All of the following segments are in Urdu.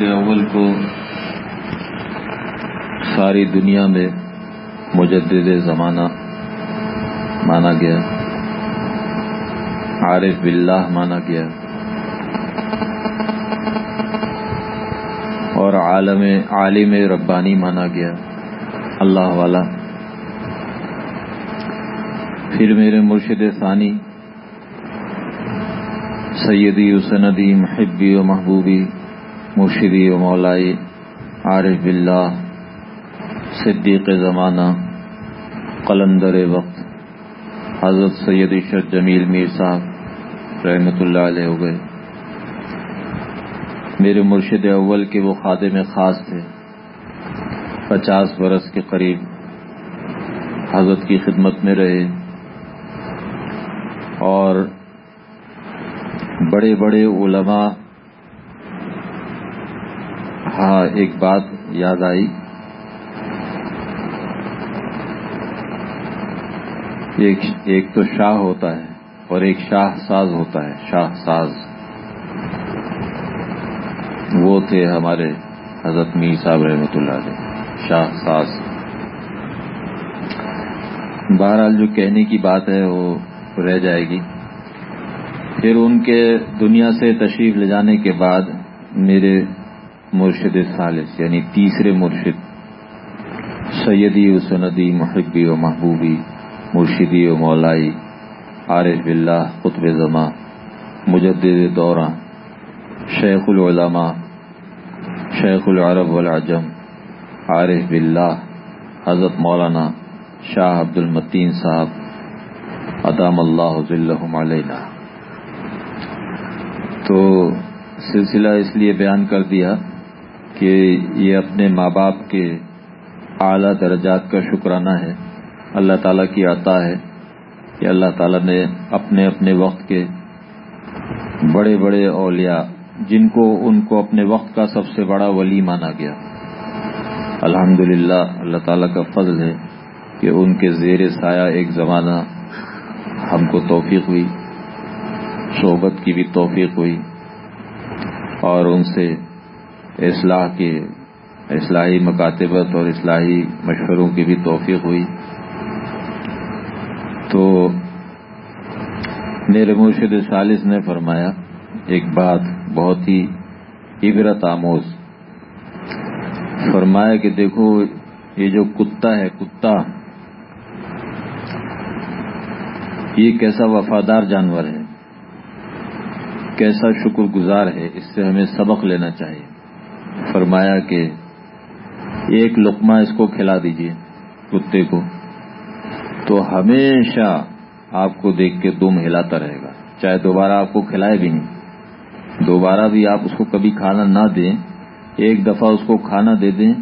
مرشد اول کو ساری دنیا میں مجدد زمانہ مانا گیا۔ عارف باللہ مانا گیا۔ اور عالم عالم ربانی مانا گیا۔ اللہ والا۔ پھر میرے مرشد ثانی، سیدی و سندی، محبی و محبوبی مرشدی و مولائی عارف باللہ، صدیق زمانہ، قلندر وقت، حضرت سید عشرت جمیل میر صاحب رحمۃ اللہ علیہ ہو گئے۔ میرے مرشد اول کے وہ خادم خاص تھے، پچاس برس کے قریب حضرت کی خدمت میں رہے۔ اور بڑے بڑے علماء ہاں ایک بات یاد آئی۔ ایک ایک تو شاہ ہوتا ہے اور ایک شاہ ساز ہوتا ہے، شاہ ساز۔ وہ تھے ہمارے حضرت میر صاحب رحمۃ اللہ علیہ، شاہ ساز۔ بہرحال جو کہنے کی بات ہے وہ رہ جائے گی۔ پھر ان کے دنیا سے تشریف لے جانے کے بعد میرے مرشد ثالث یعنی تیسرے مرشد، سیدی و سندی محبی و محبوبی، مرشدی و مولائی، عارف باللہ، قطب زماں، مجدد دورہ شیخ العلماء، شیخ العرب والعجم، عارف باللہ، حضرت مولانا شاہ عبد المتین صاحب، ادام اللہ ذلحم علیہ تو سلسلہ اس لیے بیان کر دیا کہ یہ اپنے ماں باپ کے اعلیٰ درجات کا شکرانہ ہے۔ اللہ تعالیٰ کی عطا ہے کہ اللہ تعالیٰ نے اپنے اپنے وقت کے بڑے بڑے اولیاء جن کو ان کو اپنے وقت کا سب سے بڑا ولی مانا گیا۔ الحمد اللہ تعالیٰ کا فضل ہے کہ ان کے زیر سایہ ایک زمانہ ہم کو توفیق ہوئی، صحبت کی بھی توفیق ہوئی اور ان سے اصلاح کے اصلاحی مکاتبت اور اصلاحی مشوروں کی بھی توفیق ہوئی۔ تو میرے مرشد سالس نے فرمایا، ایک بات بہت ہی عبرت آموز۔ فرمایا کہ دیکھو، یہ جو کتا ہے، کتا، یہ کیسا وفادار جانور ہے، کیسا شکر گزار ہے، اس سے ہمیں سبق لینا چاہیے۔ فرمایا کہ ایک لقمہ اس کو کھلا دیجیے کتے کو۔ تو ہمیشہ آپ کو دیکھ کے دم ہلاتا رہے گا۔ چاہے دوبارہ آپ کو کھلائے بھی نہیں۔ دوبارہ بھی آپ اس کو کبھی کھانا نہ دیں، ایک دفعہ اس کو کھانا دے دیں،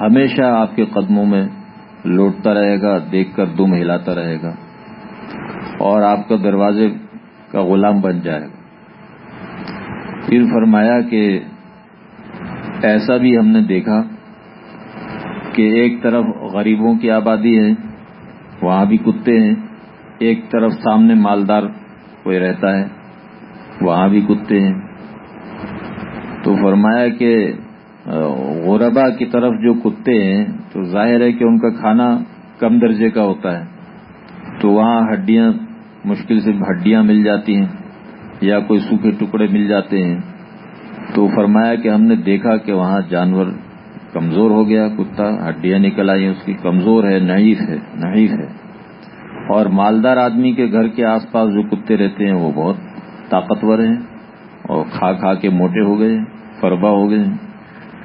ہمیشہ آپ کے قدموں میں لوٹتا رہے گا، دیکھ کر دم ہلاتا رہے گا۔ اور آپ کا دروازے کا غلام بن جائے گا۔ پھر فرمایا کہ ایسا بھی ہم نے دیکھا کہ ایک طرف غریبوں کی آبادی ہے، وہاں بھی کتے ہیں۔ ایک طرف سامنے مالدار کوئی رہتا ہے، وہاں بھی کتے ہیں۔ تو فرمایا کہ غربا کی طرف جو کتے ہیں، تو ظاہر ہے کہ ان کا کھانا کم درجے کا ہوتا ہے۔ تو وہاں ہڈیاں، مشکل سے ہڈیاں مل جاتی ہیں یا کوئی سوکھے ٹکڑے مل جاتے ہیں۔ تو فرمایا کہ ہم نے دیکھا کہ وہاں جانور کمزور ہو گیا، کتا، ہڈیاں نکل آئی اس کی کمزور ہے نحیف ہے نحیف ہے۔ اور مالدار آدمی کے گھر کے آس پاس جو کتے رہتے ہیں، وہ بہت طاقتور ہیں اور کھا کھا کے موٹے ہو گئے فربا ہو گئے۔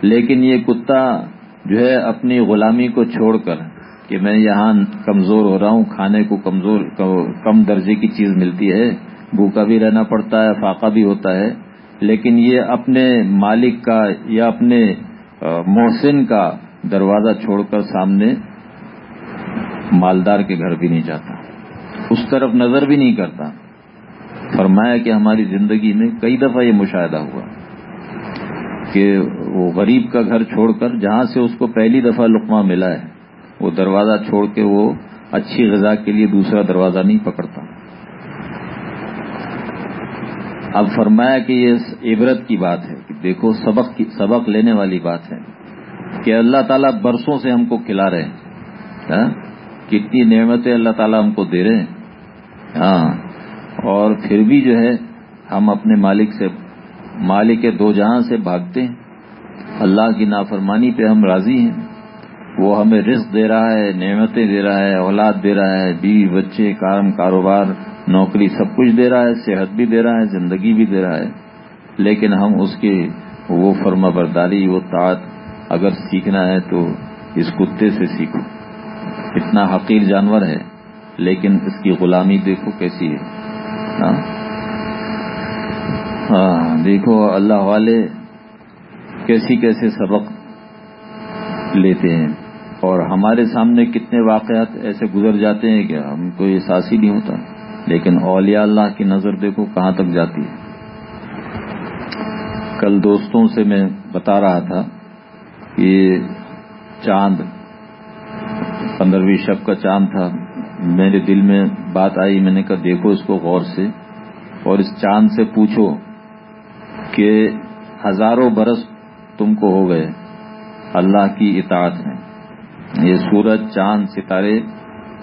لیکن یہ کتا جو ہے، اپنی غلامی کو چھوڑ کر کہ میں یہاں کمزور ہو رہا ہوں، کھانے کو کمزور، کم درجے کی چیز ملتی ہے، بھوکا بھی رہنا پڑتا ہے، فاقہ بھی ہوتا ہے۔ لیکن یہ اپنے مالک کا یا اپنے محسن کا دروازہ چھوڑ کر سامنے مالدار کے گھر بھی نہیں جاتا۔ اس طرف نظر بھی نہیں کرتا۔ فرمایا کہ ہماری زندگی میں کئی دفعہ یہ مشاہدہ ہوا کہ وہ غریب کا گھر چھوڑ کر جہاں سے اس کو پہلی دفعہ لقمہ ملا ہے، وہ دروازہ چھوڑ کے وہ اچھی غذا کے لیے دوسرا دروازہ نہیں پکڑتا۔ اب فرمایا کہ یہ عبرت کی بات ہے کہ دیکھو، سبق سبق لینے والی بات ہے کہ اللہ تعالیٰ برسوں سے ہم کو کھلا رہے ہیں۔ ہاں؟ کتنی نعمتیں اللہ تعالیٰ ہم کو دے رہے ہیں۔ ہاں؟ اور پھر بھی جو ہے، ہم اپنے مالک سے مالک کے دو جہاں سے بھاگتے ہیں۔ اللہ کی نافرمانی پہ ہم راضی ہیں۔ وہ ہمیں رزق دے رہا ہے، نعمتیں دے رہا ہے، اولاد دے رہا ہے، بیوی، بچے، کام، کاروبار نوکری سب کچھ دے رہا ہے صحت بھی دے رہا ہے زندگی بھی دے رہا ہے۔ لیکن ہم اس کی وہ فرما برداری وہ طاعت اگر سیکھنا ہے تو اس کتے سے سیکھو۔ اتنا حقیر جانور ہے لیکن اس کی غلامی دیکھو کیسی ہے۔ ہاں, ہاں، دیکھو اللہ والے کیسی کیسے سبق لیتے ہیں۔ اور ہمارے سامنے کتنے واقعات ایسے گزر جاتے ہیں کہ ہم کو احساس ہی نہیں ہوتا۔ لیکن اولیاء اللہ کی نظر دیکھو کہاں تک جاتی ہے۔ کل دوستوں سے میں بتا رہا تھا کہ چاند پندرہویں شب کا چاند تھا۔ میرے دل میں بات آئی، میں نے کہا دیکھو اس کو غور سے اور اس چاند سے پوچھو کہ ہزاروں برس تم کو ہو گئے، اللہ کی اطاعت میں یہ سورج، چاند، ستارے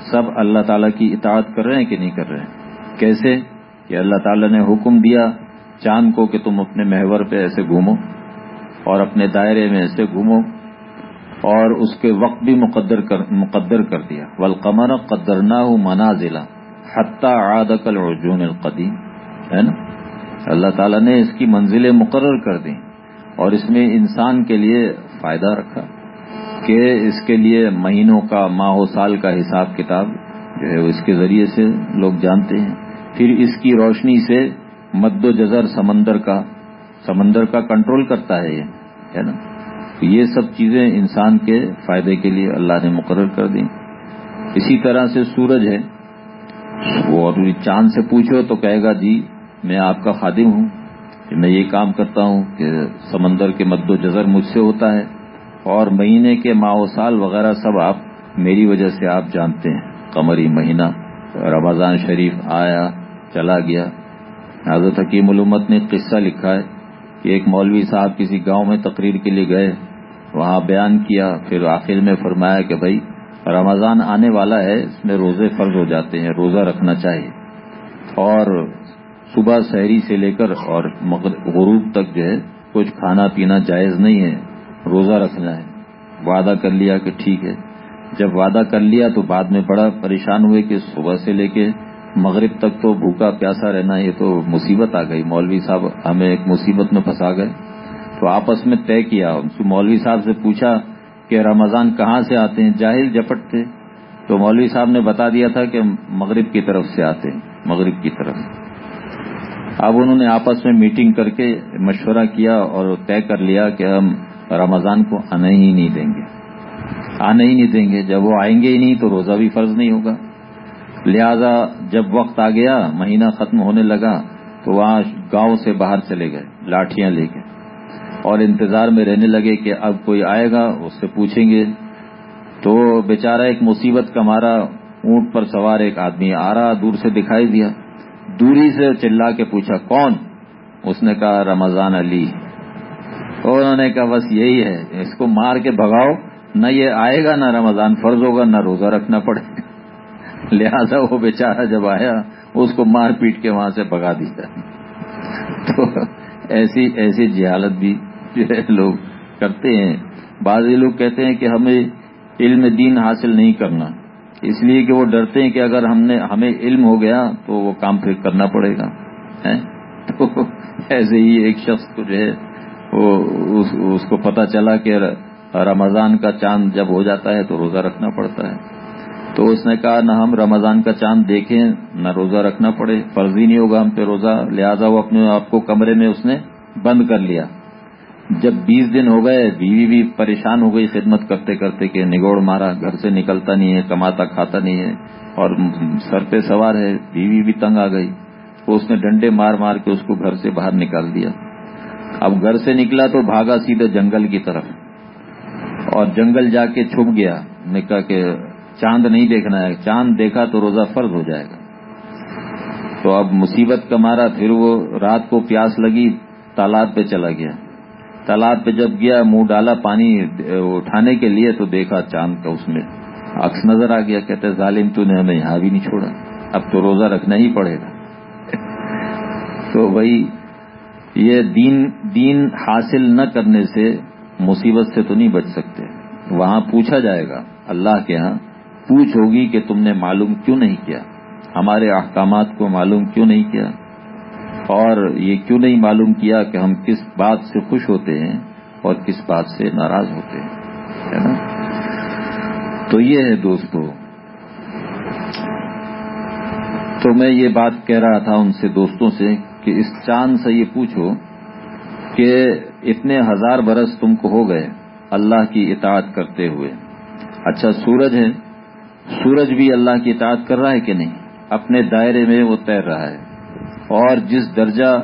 سب اللہ تعالیٰ کی اطاعت کر رہے ہیں کہ نہیں کر رہے ہیں؟ کیسے؟ کہ اللہ تعالیٰ نے حکم دیا چاند کو کہ تم اپنے محور پہ ایسے گھومو اور اپنے دائرے میں ایسے گھومو اور اس کے وقت بھی مقدر کر مقدر کر دیا۔ ولقمر قدرنا منازلہ حتیٰ عادق الرجون القدیم ہے نا؟ اللہ تعالیٰ نے اس کی منزلیں مقرر کر دی اور اس میں انسان کے لیے فائدہ رکھا۔ کہ اس کے لیے مہینوں کا ماہ و سال کا حساب کتاب جو ہے اس کے ذریعے سے لوگ جانتے ہیں۔ پھر اس کی روشنی سے مد و جزر سمندر کا سمندر کا کنٹرول کرتا ہے یہ، ہے نا؟ یہ سب چیزیں انسان کے فائدے کے لیے اللہ نے مقرر کر دی اسی طرح سے سورج ہے، وہ چاند سے پوچھو تو کہے گا جی میں آپ کا خادم ہوں، کہ میں یہ کام کرتا ہوں کہ سمندر کے مد و جزر مجھ سے ہوتا ہے۔ اور مہینے کے ماہ و سال وغیرہ سب آپ میری وجہ سے آپ جانتے ہیں۔ قمری مہینہ۔ رمضان شریف آیا، چلا گیا۔ حضرت حکیم علومت نے قصہ لکھا ہے کہ ایک مولوی صاحب کسی گاؤں میں تقریر کے لیے گئے، وہاں بیان کیا، پھر آخر میں فرمایا کہ بھائی، رمضان آنے والا ہے، اس میں روزے فرض ہو جاتے ہیں، روزہ رکھنا چاہیے۔ اور صبح شہری سے لے کر اور غروب تک جو ہے، کچھ کھانا پینا جائز نہیں ہے۔ روزہ رکھنا ہے۔ وعدہ کر لیا کہ ٹھیک ہے۔ جب وعدہ کر لیا تو بعد میں بڑا پریشان ہوئے کہ صبح سے لے کے مغرب تک تو بھوکا پیاسا رہنا یہ تو مصیبت آ گئی۔ مولوی صاحب ہمیں ایک مصیبت میں پھنسا گئے۔ تو آپس میں طے کیا۔ مولوی صاحب سے پوچھا کہ رمضان کہاں سے آتے ہیں؟ جاہل جپٹ تھے۔ تو مولوی صاحب نے بتا دیا تھا کہ مغرب کی طرف سے آتے ہیں۔ مغرب کی طرف۔ اب انہوں نے آپس میں میٹنگ کر کے مشورہ کیا اور طے کر لیا کہ ہم رمضان کو آنے ہی نہیں دیں گے۔ آنے ہی نہیں دیں گے۔ جب وہ آئیں گے ہی نہیں تو روزہ بھی فرض نہیں ہوگا۔ لہذا جب وقت آ گیا، مہینہ ختم ہونے لگا، تو وہاں گاؤں سے باہر چلے گئے لاٹیاں لے کے۔ اور انتظار میں رہنے لگے کہ اب کوئی آئے گا، اس سے پوچھیں گے۔ تو بیچارہ ایک مصیبت کا مارا اونٹ پر سوار ایک آدمی آ رہا، دور سے دکھائی دیا۔ دوری سے چلا کے پوچھا، کون؟ اس نے کہا، رمضان علی. انہوں نے کہا بس یہی ہے، اس کو مار کے بھگاؤ، نہ یہ آئے گا، نہ رمضان فرض ہوگا، نہ روزہ رکھنا پڑے گا۔ لہذا وہ بیچارہ جب آیا، اس کو مار پیٹ کے وہاں سے بگا دیا تو ایسی ایسی جہالت بھی جو ہے لوگ کرتے ہیں۔ بعض لوگ کہتے ہیں کہ ہمیں علم دین حاصل نہیں کرنا۔ اس لیے کہ وہ ڈرتے ہیں کہ اگر ہم نے، ہمیں علم ہو گیا تو وہ کام پھر کرنا پڑے گا۔ تو ایسے ہی ایک شخص کو جو ہے وہ اس کو پتا چلا کہ رمضان کا چاند جب ہو جاتا ہے تو روزہ رکھنا پڑتا ہے۔ تو اس نے کہا، نہ ہم رمضان کا چاند دیکھیں، نہ روزہ رکھنا پڑے فرضی نہیں ہوگا ہم پہ روزہ۔ لہذا وہ اپنے آپ کو کمرے میں اس نے بند کر لیا۔ جب بیس دن ہو گئے، بیوی بھی پریشان ہو گئی خدمت کرتے کرتے کہ نگوڑ مارا، گھر سے نکلتا نہیں ہے، کماتا کھاتا نہیں ہے اور سر پہ سوار ہے، بیوی بھی تنگ آ گئی۔ تو اس نے ڈنڈے مار مار کے اس کو گھر سے باہر نکال دیا۔ اب گھر سے نکلا تو بھاگا سیدھے جنگل کی طرف۔ اور جنگل جا کے چھپ گیا۔ نے کہا کہ چاند نہیں دیکھنا ہے۔ چاند دیکھا تو روزہ فرض ہو جائے گا۔ تو اب مصیبت کا مارا۔ پھر وہ رات کو پیاس لگی، تالاب پہ چلا گیا۔ تالاب پہ جب گیا، منہ ڈالا، پانی اٹھانے کے لیے تو دیکھا چاند کا اس میں عکس نظر آ گیا۔ کہتے ظالم، تو نے ہمیں یہاں بھی نہیں چھوڑا۔ اب تو روزہ رکھنا ہی پڑے گا۔ تو بھائی یہ دین دین حاصل نہ کرنے سے مصیبت سے تو نہیں بچ سکتے۔ وہاں پوچھا جائے گا، اللہ کے ہاں پوچھ ہوگی کہ تم نے معلوم کیوں نہیں کیا؟ ہمارے احکامات کو معلوم کیوں نہیں کیا؟ اور یہ کیوں نہیں معلوم کیا کہ ہم کس بات سے خوش ہوتے ہیں اور کس بات سے ناراض ہوتے ہیں؟ نا؟ تو یہ ہے دوستو، تو میں یہ بات کہہ رہا تھا ان سے، دوستوں سے کہ اس چاند سے یہ پوچھو کہ اتنے ہزار برس تم کو ہو گئے اللہ کی اطاعت کرتے ہوئے۔ اچھا سورج ہے۔ سورج بھی اللہ کی اطاعت کر رہا ہے کہ نہیں؟ اپنے دائرے میں وہ تیر رہا ہے۔ اور جس درجہ،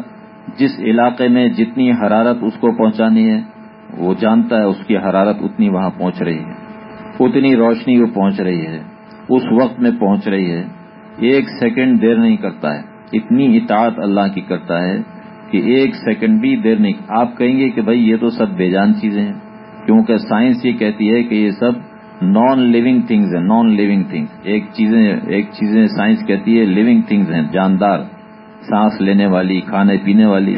جس علاقے میں جتنی حرارت اس کو پہنچانی ہے، وہ جانتا ہے اس کی حرارت اتنی وہاں پہنچ رہی ہے۔ اتنی روشنی وہ پہنچ رہی ہے۔ اس وقت میں پہنچ رہی ہے۔ ایک سیکنڈ دیر نہیں کرتا ہے۔ اتنی اطاعت اللہ کی کرتا ہے کہ ایک سیکنڈ بھی دیر نہیں۔ آپ کہیں گے کہ بھائی یہ تو سب بے جان چیزیں ہیں۔ کیونکہ سائنس یہ کہتی ہے کہ یہ سب نان لیونگ تھنگز ہیں نان لیونگ تھنگز ایک چیزیں ایک چیزیں سائنس کہتی ہے لیونگ تھنگز ہیں، جاندار، سانس لینے والی، کھانے پینے والی۔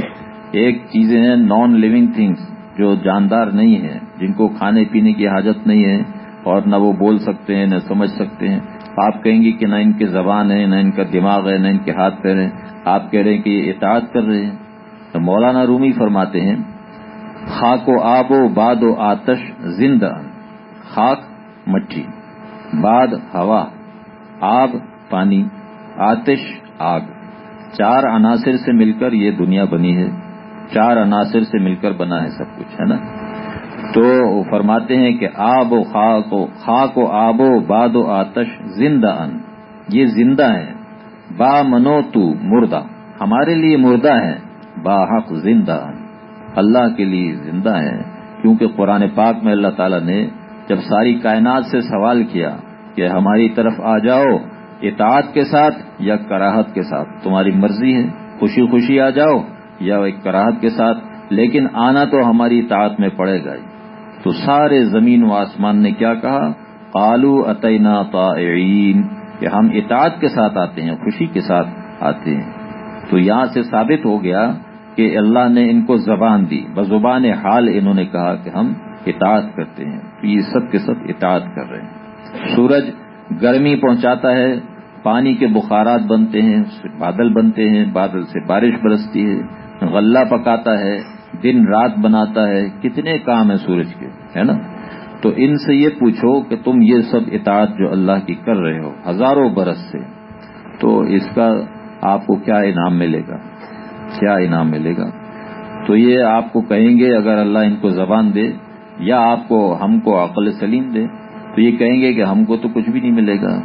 ایک چیزیں ہیں نان لیونگ تھنگز جو جاندار نہیں ہے جن کو کھانے پینے کی حاجت نہیں ہے اور نہ وہ بول سکتے ہیں، نہ سمجھ سکتے ہیں۔ آپ کہیں گے کہ نہ ان کے زبان ہے نہ ان کا دماغ ہے، نہ ان کے ہاتھ پیر ہیں۔ آپ کہہ رہے ہیں کہ یہ اطاعت کر رہے ہیں۔ تو مولانا رومی فرماتے ہیں، خاک و آب و باد و آتش زندہ، خاک مٹی باد ہوا، آب پانی، آتش آگ۔ چار عناصر سے مل کر یہ دنیا بنی ہے، چار عناصر سے مل کر بنا ہے سب کچھ، ہے نا؟ تو فرماتے ہیں کہ آب و خاک و خاک و آب و باد و آتش زندہ ان۔ یہ زندہ ہے با منو تو مردہ۔ ہمارے لیے مردہ ہے با حق زندہ ان۔ اللہ کے لیے زندہ ہے کیونکہ قرآن پاک میں اللہ تعالیٰ نے جب ساری کائنات سے سوال کیا کہ ہماری طرف آ جاؤ، اطاعت کے ساتھ یا کراہت کے ساتھ؟ تمہاری مرضی ہے۔ خوشی خوشی آ جاؤ یا ایک کراہت کے ساتھ، لیکن آنا تو ہماری اطاعت میں پڑے گا۔ تو سارے زمین و آسمان نے کیا کہا؟ قالو عطینہ طائعین، کہ ہم اطاعت کے ساتھ آتے ہیں، خوشی کے ساتھ آتے ہیں۔ تو یہاں سے ثابت ہو گیا کہ اللہ نے ان کو زبان دی۔ بزبان حال انہوں نے کہا کہ ہم اطاعت کرتے ہیں۔ تو یہ سب کے سب اطاعت کر رہے ہیں۔ سورج گرمی پہنچاتا ہے، پانی کے بخارات بنتے ہیں، بادل بنتے ہیں، بادل سے بارش برستی ہے، غلہ پکاتا ہے، دن رات بناتا ہے۔ کتنے کام ہیں سورج کے۔ ہے نا؟ تو ان سے یہ پوچھو کہ تم یہ سب اطاعت جو اللہ کی کر رہے ہو، ہزاروں برس سے، تو اس کا آپ کو کیا انعام ملے گا؟ کیا انعام ملے گا؟ تو یہ آپ کو کہیں گے، اگر اللہ ان کو زبان دے یا آپ کو، ہم کو عقل سلیم دے، تو یہ کہیں گے کہ ہم کو تو کچھ بھی نہیں ملے گا۔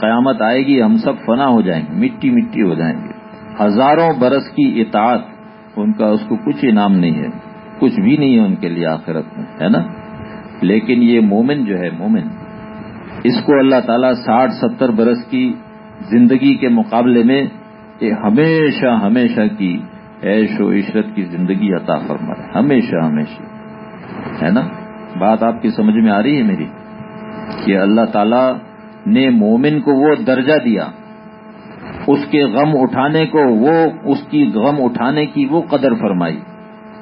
قیامت آئے گی، ہم سب فنا ہو جائیں گے، مٹی مٹی ہو جائیں گے۔ ہزاروں برس کی اطاعت، ان کا اس کو کچھ انعام نہیں ہے، کچھ بھی نہیں ہے ان کے لیے آخرت میں، ہے نا؟ لیکن یہ مومن جو ہے، مومن، اس کو اللہ تعالیٰ ساٹھ، ستر برس کی زندگی کے مقابلے میں ہمیشہ ہمیشہ کی عیش و عشرت کی زندگی عطا فرمائے۔ ہمیشہ ہمیشہ، ہے نا؟ بات آپ کی سمجھ میں آ رہی ہے میری؟ کہ اللہ تعالی نے مومن کو وہ درجہ دیا، اس کے غم اٹھانے کو وہ، اس کی غم اٹھانے کی وہ قدر فرمائی،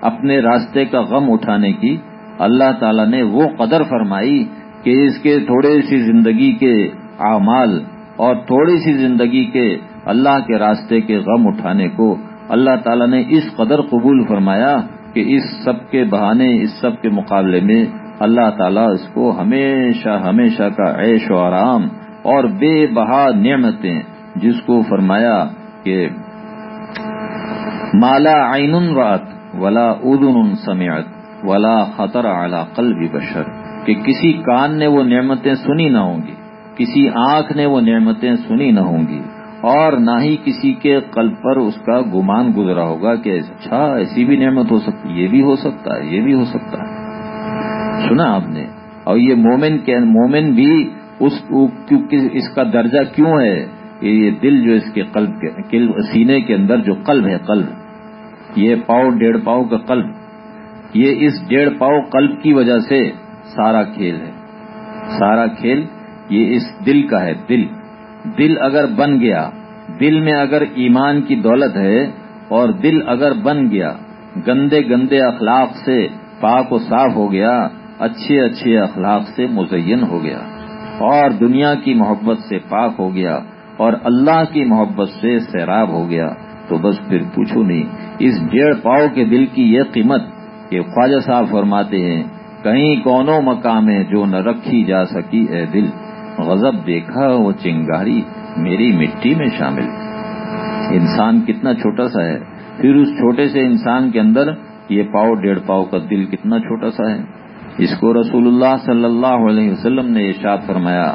اپنے راستے کا غم اٹھانے کی اللہ تعالی نے وہ قدر فرمائی کہ اس کے تھوڑے سی زندگی کے اعمال اور تھوڑی سی زندگی کے اللہ کے راستے کے غم اٹھانے کو اللہ تعالیٰ نے اس قدر قبول فرمایا کہ اس سب کے بہانے، اس سب کے مقابلے میں اللہ تعالیٰ اس کو ہمیشہ ہمیشہ کا عیش و آرام اور بے بہا نعمتیں جس کو فرمایا کہ مالا عین رات ولا ادن سمیت ولا خطر اعلی قلب بشر، کہ کسی کان نے وہ نعمتیں سنی نہ ہوں گی، کسی آنکھ نے وہ نعمتیں سنی نہ ہوں گی، اور نہ ہی کسی کے قلب پر اس کا گمان گزرا ہوگا کہ اچھا ایسی بھی نعمت ہو سکتی، یہ بھی ہو سکتا ہے، یہ بھی ہو سکتا ہے۔ سنا آپ نے؟ اور یہ مومن کے مومن بھی اس اس کا درجہ کیوں ہے؟ یہ دل جو اس کے قلب کے سینے کے اندر جو قلب ہے، قلب، یہ پاؤ ڈیڑھ پاؤ کا قلب یہ اس ڈیڑھ پاؤ قلب کی وجہ سے سارا کھیل ہے۔ سارا کھیل یہ اس دل کا ہے، دل۔ دل اگر بن گیا، دل میں اگر ایمان کی دولت ہے اور دل اگر بن گیا، گندے گندے اخلاق سے پاک و صاف ہو گیا، اچھے اچھے اخلاق سے مزین ہو گیا، اور دنیا کی محبت سے پاک ہو گیا، اور اللہ کی محبت سے سیراب ہو گیا، تو بس پھر پوچھو نہیں، اس ڈیڑھ پاؤ کے دل کی یہ قیمت کہ خواجہ صاحب فرماتے ہیں، کہیں کونوں مقام ہے جو نہ رکھی جا سکی اے دل، غضب دیکھا وہ چنگاری میری مٹی میں شامل۔ انسان کتنا چھوٹا سا ہے، پھر اس چھوٹے سے انسان کے اندر یہ پاؤ ڈیڑھ پاؤ کا دل کتنا چھوٹا سا ہے۔ اس کو رسول اللہ صلی اللہ علیہ وسلم نے ارشاد فرمایا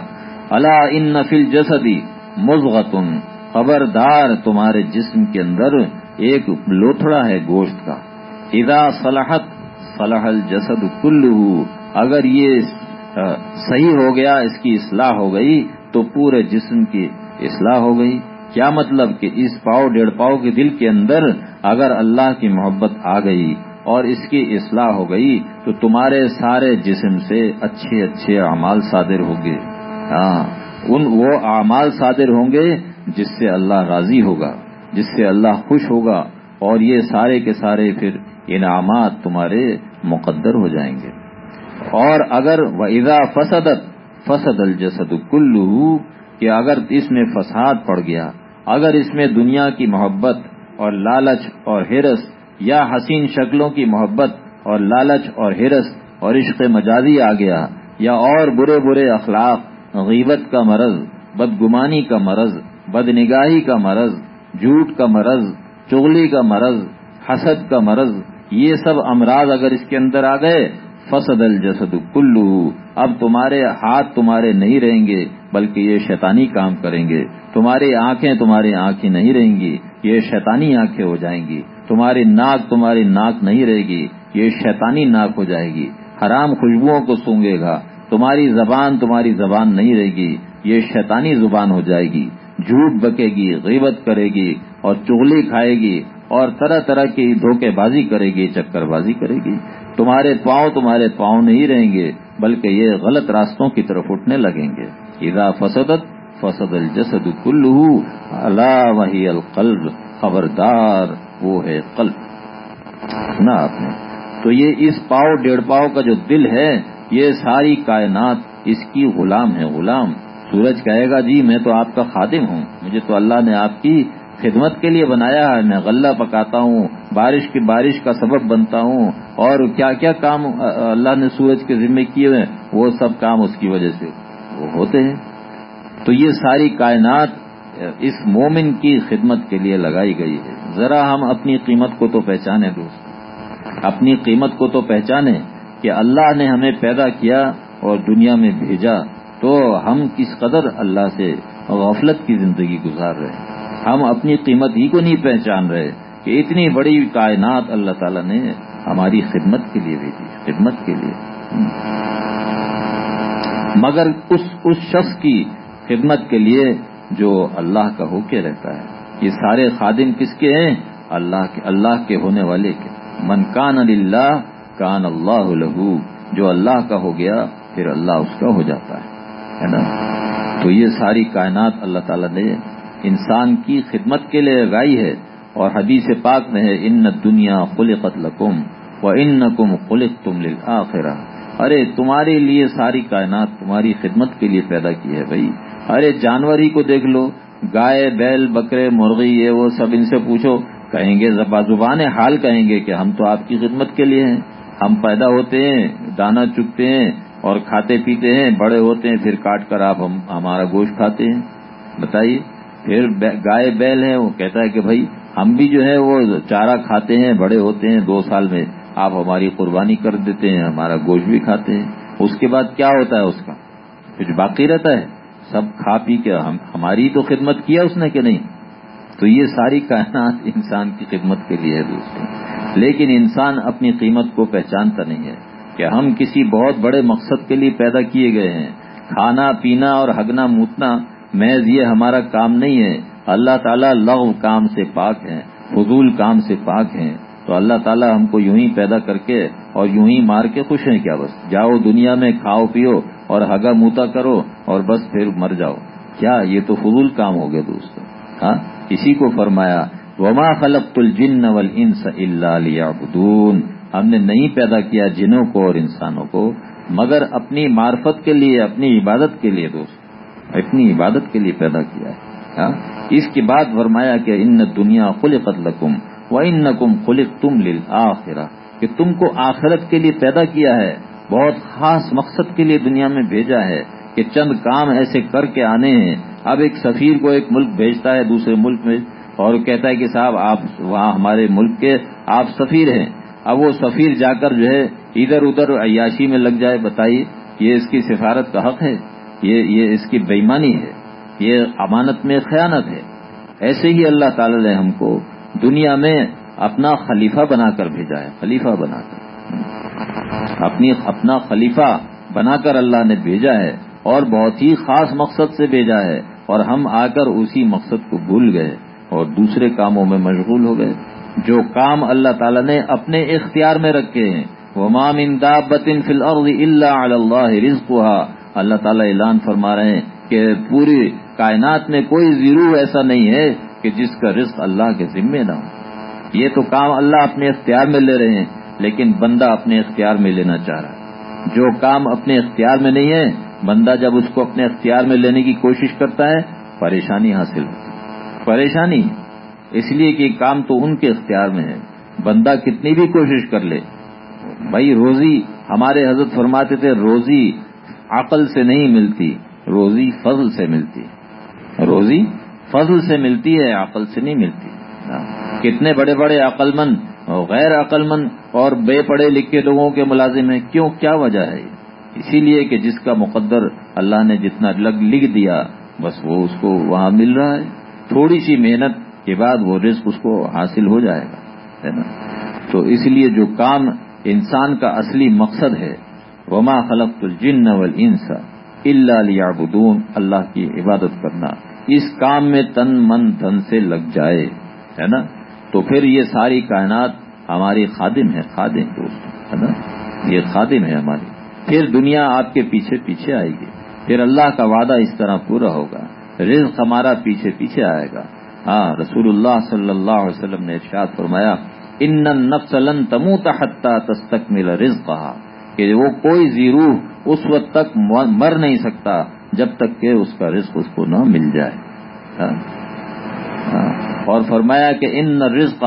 اللہ ان نفل جسدی مزغتن خبردار تمہارے جسم کے اندر ایک لوتھڑا ہے گوشت کا۔ ادا صلاحت صلاح الجسد کل اگر یہ صحیح ہو گیا، اس کی اصلاح ہو گئی، تو پورے جسم کی اصلاح ہو گئی۔ کیا مطلب کہ اس پاؤ، ڈیڑھ پاؤ کے دل کے اندر اگر اللہ کی محبت آ گئی اور اس کی اصلاح ہو گئی، تو تمہارے سارے جسم سے اچھے اچھے اعمال صادر ہوں گے۔ ہاں ان وہ اعمال صادر ہوں گے جس سے اللہ راضی ہوگا، جس سے اللہ خوش ہوگا اور یہ سارے کے سارے پھر انعامات تمہارے مقدر ہو جائیں گے۔ اور اگر وہ فسدت، فسد الجسد کلو کہ اگر اس میں فساد پڑ گیا، اگر اس میں دنیا کی محبت اور لالچ اور ہرس یا حسین شکلوں کی محبت اور لالچ اور ہرس اور عشق مجازی آ گیا، یا اور برے برے اخلاق، غیبت کا مرض، بدگمانی کا مرض بد نگاہی کا مرض، جھوٹ کا مرض، چغلی کا مرض، حسد کا مرض یہ سب امراض اگر اس کے اندر آ گئے، فسد الجسد کلو۔ اب تمہارے ہاتھ تمہارے نہیں رہیں گے، بلکہ یہ شیطانی کام کریں گے۔ تمہاری آنکھیں تمہاری آنکھیں نہیں رہیں گی، یہ شیطانی آنکھیں ہو جائیں گی۔ تمہاری ناک تمہاری ناک نہیں رہے گی، یہ شیطانی ناک ہو جائے گی۔ حرام خوشبوؤں کو سونگے گا۔ تمہاری زبان تمہاری زبان نہیں رہے گی، یہ شیطانی زبان ہو جائے گی۔ جھوٹ بکے گی، غیبت کرے گی اور چغلی کھائے گی۔ اور طرح طرح کی دھوکے بازی کرے گی، چکر بازی کرے گی۔ تمہارے پاؤں تمہارے پاؤں نہیں رہیں گے، بلکہ یہ غلط راستوں کی طرف اٹھنے لگیں گے۔ اذا فسدت، فسد الجسد کلو اللہ وحی القلب، خبردار، وہ ہے قلب۔ سنا آپ نے؟ تو یہ اس پاؤ، ڈیڑھ پاؤ کا جو دل ہے، یہ ساری کائنات اس کی غلام ہے، غلام۔ سورج کہے گا جی میں تو آپ کا خادم ہوں، مجھے تو اللہ نے آپ کی خدمت کے لیے بنایا ہے، میں غلہ پکاتا ہوں، بارش کی بارش کا سبب بنتا ہوں، اور کیا کیا کام اللہ نے سورج کے ذمے کیے ہیں، وہ سب کام اس کی وجہ سے وہ ہوتے ہیں۔ تو یہ ساری کائنات اس مومن کی خدمت کے لیے لگائی گئی ہے۔ ذرا ہم اپنی قیمت کو تو پہچانے دوست۔ اپنی قیمت کو تو پہچانے کہ اللہ نے ہمیں پیدا کیا اور دنیا میں بھیجا، تو ہم کس قدر اللہ سے غفلت کی زندگی گزار رہے ہیں۔ ہم اپنی قیمت ہی کو نہیں پہچان رہے کہ اتنی بڑی کائنات اللہ تعالیٰ نے ہماری خدمت کے لیے بھیجی، خدمت کے لیے۔ مگر اس اس شخص کی خدمت کے لیے جو اللہ کا ہو کے رہتا ہے، یہ سارے خادم کس کے ہیں؟ اللہ کے اللہ کے ہونے والے کے۔ من کان اللہ کان اللہ لہو جو اللہ کا ہو گیا، پھر اللہ اس کا ہو جاتا ہے نا؟ تو یہ ساری کائنات اللہ تعالیٰ نے انسان کی خدمت کے لیے لگائی ہے اور حدیث پاک میں ہے، ان دنیا خلقت لکم و ان کم خلق تم ارے، تمہارے لیے ساری کائنات تمہاری خدمت کے لیے پیدا کی ہے بھائی۔ ارے، جانور ہی کو دیکھ لو، گائے، بیل، بکرے، مرغی، یہ وہ سب ان سے پوچھو، کہیں گے زبا زبان حال کہیں گے کہ ہم تو آپ کی خدمت کے لیے ہیں۔ ہم پیدا ہوتے ہیں، دانا چکتے ہیں اور کھاتے پیتے ہیں، بڑے ہوتے ہیں، پھر کاٹ کر آپ ہم، ہمارا گوشت کھاتے ہیں۔ بتائیے۔ پھر گائے بیل ہے وہ کہتا ہے کہ بھائی، ہم بھی جو ہے وہ چارہ کھاتے ہیں، بڑے ہوتے ہیں دو سال میں، آپ ہماری قربانی کر دیتے ہیں، ہمارا گوشت بھی کھاتے ہیں۔ اس کے بعد کیا ہوتا ہے اس کا؟ کچھ باقی رہتا ہے؟ سب کھا پی کے ہماری تو خدمت کیا اس نے کہ نہیں؟ تو یہ ساری کائنات انسان کی خدمت کے لیے ہے دوستوں لیکن انسان اپنی قیمت کو پہچانتا نہیں ہے کہ ہم کسی بہت بڑے مقصد کے لیے پیدا کیے گئے ہیں۔ کھانا، پینا اور ہگنا، موتنا محض یہ ہمارا کام نہیں ہے، اللہ تعالیٰ لغ کام سے پاک ہیں، فضول کام سے پاک ہیں۔ تو اللہ تعالیٰ ہم کو یوں ہی پیدا کر کے اور یوں ہی مار کے خوش ہیں کیا بس؟ جاؤ دنیا میں کھاؤ پیو اور ہگا موتا کرو اور بس پھر مر جاؤ۔ کیا یہ تو فضول کام ہو گیا دوستوں ہاں؟ اسی کو فرمایا، وما خلق الجن والانس الا ليعبدون۔ ہم نے نہیں پیدا کیا جنوں کو اور انسانوں کو، مگر اپنی معرفت کے لیے، اپنی عبادت کے لیے دوست اپنی عبادت کے لیے پیدا کیا ہے۔ ہاں؟ اس کے بعد فرمایا کہ ان دنیا خلقت لکم و ان نقم خلق تم کہ تم کو آخرت کے لیے پیدا کیا ہے، بہت خاص مقصد کے لیے دنیا میں بھیجا ہے کہ چند کام ایسے کر کے آنے ہیں۔ اب ایک سفیر کو ایک ملک بھیجتا ہے، دوسرے ملک میں، اور کہتا ہے کہ صاحب، آپ وہاں ہمارے ملک کے آپ سفیر ہیں۔ اب وہ سفیر جا کر جو ہے ادھر ادھر عیاشی میں لگ جائے، بتائیے، یہ اس کی سفارت کا حق ہے؟ یہ یہ اس کی بےمانی ہے، یہ امانت میں خیانت ہے۔ ایسے ہی اللہ تعالی نے ہم کو دنیا میں اپنا خلیفہ بنا کر بھیجا ہے، خلیفہ بنا کر۔ اپنی، اپنا خلیفہ بنا کر اللہ نے بھیجا ہے اور بہت ہی خاص مقصد سے بھیجا ہے اور ہم آ کر اسی مقصد کو بھول گئے اور دوسرے کاموں میں مشغول ہو گئے۔ جو کام اللہ تعالیٰ نے اپنے اختیار میں رکھے ہیں۔ وہ مام بطن فل اللہ اللہ رزق اللہ تعالیٰ اعلان فرما رہے ہیں کہ پوری کائنات میں کوئی ضرور ایسا نہیں ہے کہ جس کا رزق اللہ کے ذمے نہ ہو۔ یہ تو کام اللہ اپنے اختیار میں لے رہے ہیں، لیکن بندہ اپنے اختیار میں لینا چاہ رہا ہے۔ جو کام اپنے اختیار میں نہیں ہے، بندہ جب اس کو اپنے اختیار میں لینے کی کوشش کرتا ہے، پریشانی حاصل ہوتی پریشانی اس لیے کہ کام تو ان کے اختیار میں ہے۔ بندہ کتنی بھی کوشش کر لے، بھائی روزی ہمارے حضرت فرماتے تھے، روزی عقل سے نہیں ملتی، روزی فضل سے ملتی۔ روزی فضل سے ملتی ہے، عقل سے نہیں ملتی۔ کتنے بڑے بڑے عقل مند غیر عقل مند اور بے پڑھے لکھے لوگوں کے ملازم ہیں، کیوں؟ کیا وجہ ہے؟ اسی لیے کہ جس کا مقدر اللہ نے جتنا لگ لکھ دیا، بس وہ اس کو وہاں مل رہا ہے۔ تھوڑی سی محنت کے بعد وہ رزق اس کو حاصل ہو جائے گا، ہے نا؟ تو اس لیے جو کام انسان کا اصلی مقصد ہے وما خلق الجن والانس الا ليعبدون۔ اللہ کی عبادت کرنا۔ اس کام میں تن من دھن سے لگ جائے، ہے نا؟ تو پھر یہ ساری کائنات ہماری خادم ہے، خادم دوست، ہے نا؟ یہ خادم ہے ہماری۔ پھر دنیا آپ کے پیچھے پیچھے آئے گی۔ پھر اللہ کا وعدہ اس طرح پورا ہوگا۔ رزق ہمارا پیچھے پیچھے آئے گا۔ ہاں رسول اللہ صلی اللہ علیہ وسلم نے ارشاد فرمایا ان نفسلن تمو تحتا تستک مل رزق کہا کہ وہ کوئی زیرو اس وقت تک مر نہیں سکتا جب تک کہ اس کا رزق اس کو نہ مل جائے۔ ہاں۔ ہاں۔ اور فرمایا کہ ان رزق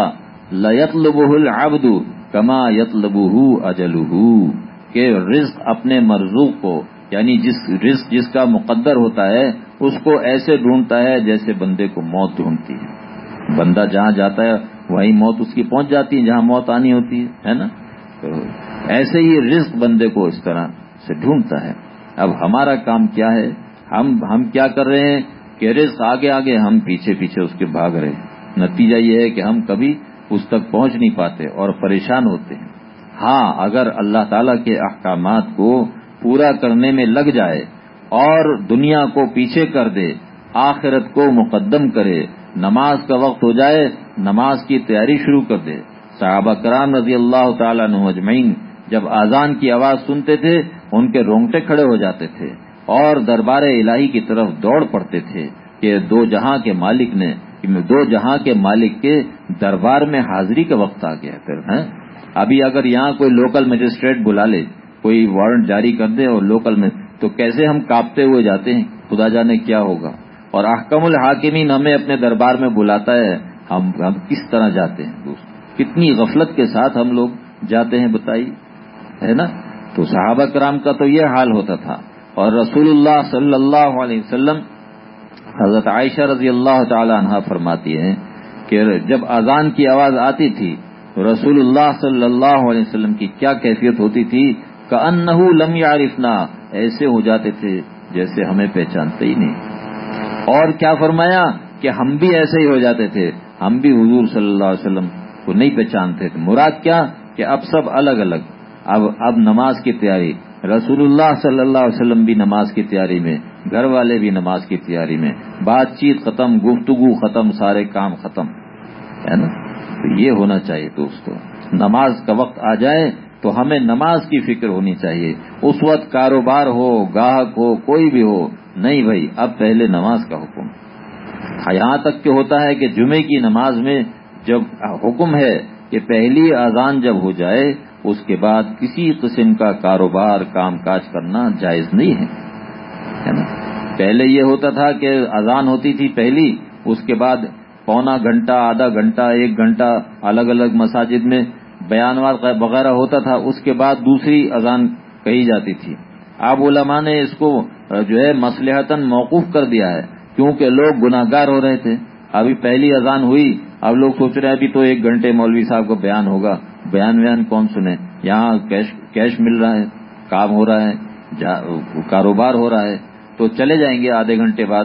لطلب العبد کما یتلب اجل کہ رزق اپنے مرزوق کو یعنی جس رزق جس کا مقدر ہوتا ہے، اس کو ایسے ڈھونڈتا ہے جیسے بندے کو موت ڈھونڈتی ہے۔ بندہ جہاں جاتا ہے، وہیں موت اس کی پہنچ جاتی ہے، جہاں موت آنی ہوتی ہے نا؟ تو ایسے ہی رزق بندے کو اس طرح سے ڈھونڈتا ہے۔ اب ہمارا کام کیا ہے؟ ہم ہم کیا کر رہے ہیں کہ رزق آگے آگے ہم پیچھے پیچھے اس کے بھاگ رہے ہیں۔ نتیجہ یہ ہے کہ ہم کبھی اس تک پہنچ نہیں پاتے اور پریشان ہوتے ہیں۔ ہاں اگر اللہ تعالی کے احکامات کو پورا کرنے میں لگ جائے اور دنیا کو پیچھے کر دے، آخرت کو مقدم کرے، نماز کا وقت ہو جائے، نماز کی تیاری شروع کر دے۔ صحابہ کرام رضی اللہ تعالیٰ اجمعین جب آزان کی آواز سنتے تھے، ان کے رونگٹے کھڑے ہو جاتے تھے اور دربار الہی کی طرف دوڑ پڑتے تھے کہ دو جہاں کے مالک نے یعنی دو جہاں کے مالک کے دربار میں حاضری کا وقت آ گیا پھر ہاں؟ ابھی اگر یہاں کوئی لوکل مجسٹریٹ بلا لے، کوئی وارنٹ جاری کر دے اور لوکل میں، تو کیسے ہم کاپتے ہوئے جاتے ہیں؟ خدا جانے کیا ہوگا؟ اور احکم الحاکمین ہمیں اپنے دربار میں بلاتا ہے، ہم ہم کس طرح جاتے ہیں دوست؟ کتنی غفلت کے ساتھ ہم لوگ جاتے ہیں، بتائیے؟ ہے نا؟ تو صحابہ کرام کا تو یہ حال ہوتا تھا۔ اور رسول اللہ صلی اللہ علیہ وسلم حضرت عائشہ رضی اللہ تعالی عنہ فرماتی ہیں کہ جب اذان کی آواز آتی تھی تو رسول اللہ صلی اللہ علیہ وسلم کی کیا کیفیت ہوتی تھی؟ کہ ان لم عارفنا ایسے ہو جاتے تھے جیسے ہمیں پہچانتے ہی نہیں۔ اور کیا فرمایا کہ ہم بھی ایسے ہی ہو جاتے تھے؟ ہم بھی حضور صلی اللہ علیہ وسلم کو نہیں پہچانتے تھے۔ مراد کیا؟ کہ اب سب الگ الگ۔ اب اب نماز کی تیاری۔ رسول اللہ صلی اللہ علیہ وسلم بھی نماز کی تیاری میں، گھر والے بھی نماز کی تیاری میں۔ بات چیت ختم، گفتگو ختم، سارے کام ختم۔ ہے نا؟ تو یہ ہونا چاہیے دوستو۔ نماز کا وقت آ جائے تو ہمیں نماز کی فکر ہونی چاہیے۔ اس وقت کاروبار ہو، گاہک ہو، کوئی بھی ہو، نہیں بھائی، اب پہلے نماز کا حکم۔ یہاں تک کہ ہوتا ہے کہ جمعے کی نماز میں جب حکم ہے کہ پہلی اذان جب ہو جائے اس کے بعد کسی قسم کا کاروبار کام کاج کرنا جائز نہیں ہے۔ نا؟ پہلے یہ ہوتا تھا کہ اذان ہوتی تھی پہلی، اس کے بعد پونا گھنٹہ، آدھا گھنٹہ، ایک گھنٹہ، الگ الگ مساجد میں بیانوار وغیرہ ہوتا تھا۔ اس کے بعد دوسری اذان کہی جاتی تھی۔ اب علماء نے اس کو جو ہے مسلحتاً موقوف کر دیا ہے، کیونکہ لوگ گناہ گار ہو رہے تھے۔ ابھی پہلی اذان ہوئی، اب لوگ سوچ رہے ہیں ابھی تو ایک گھنٹے مولوی صاحب کو بیان ہوگا۔ بیان ویان کون سنے یہاں کیش کیش مل رہا ہے، کام ہو رہا ہے کاروبار ہو رہا ہے، تو چلے جائیں گے آدھے گھنٹے بعد۔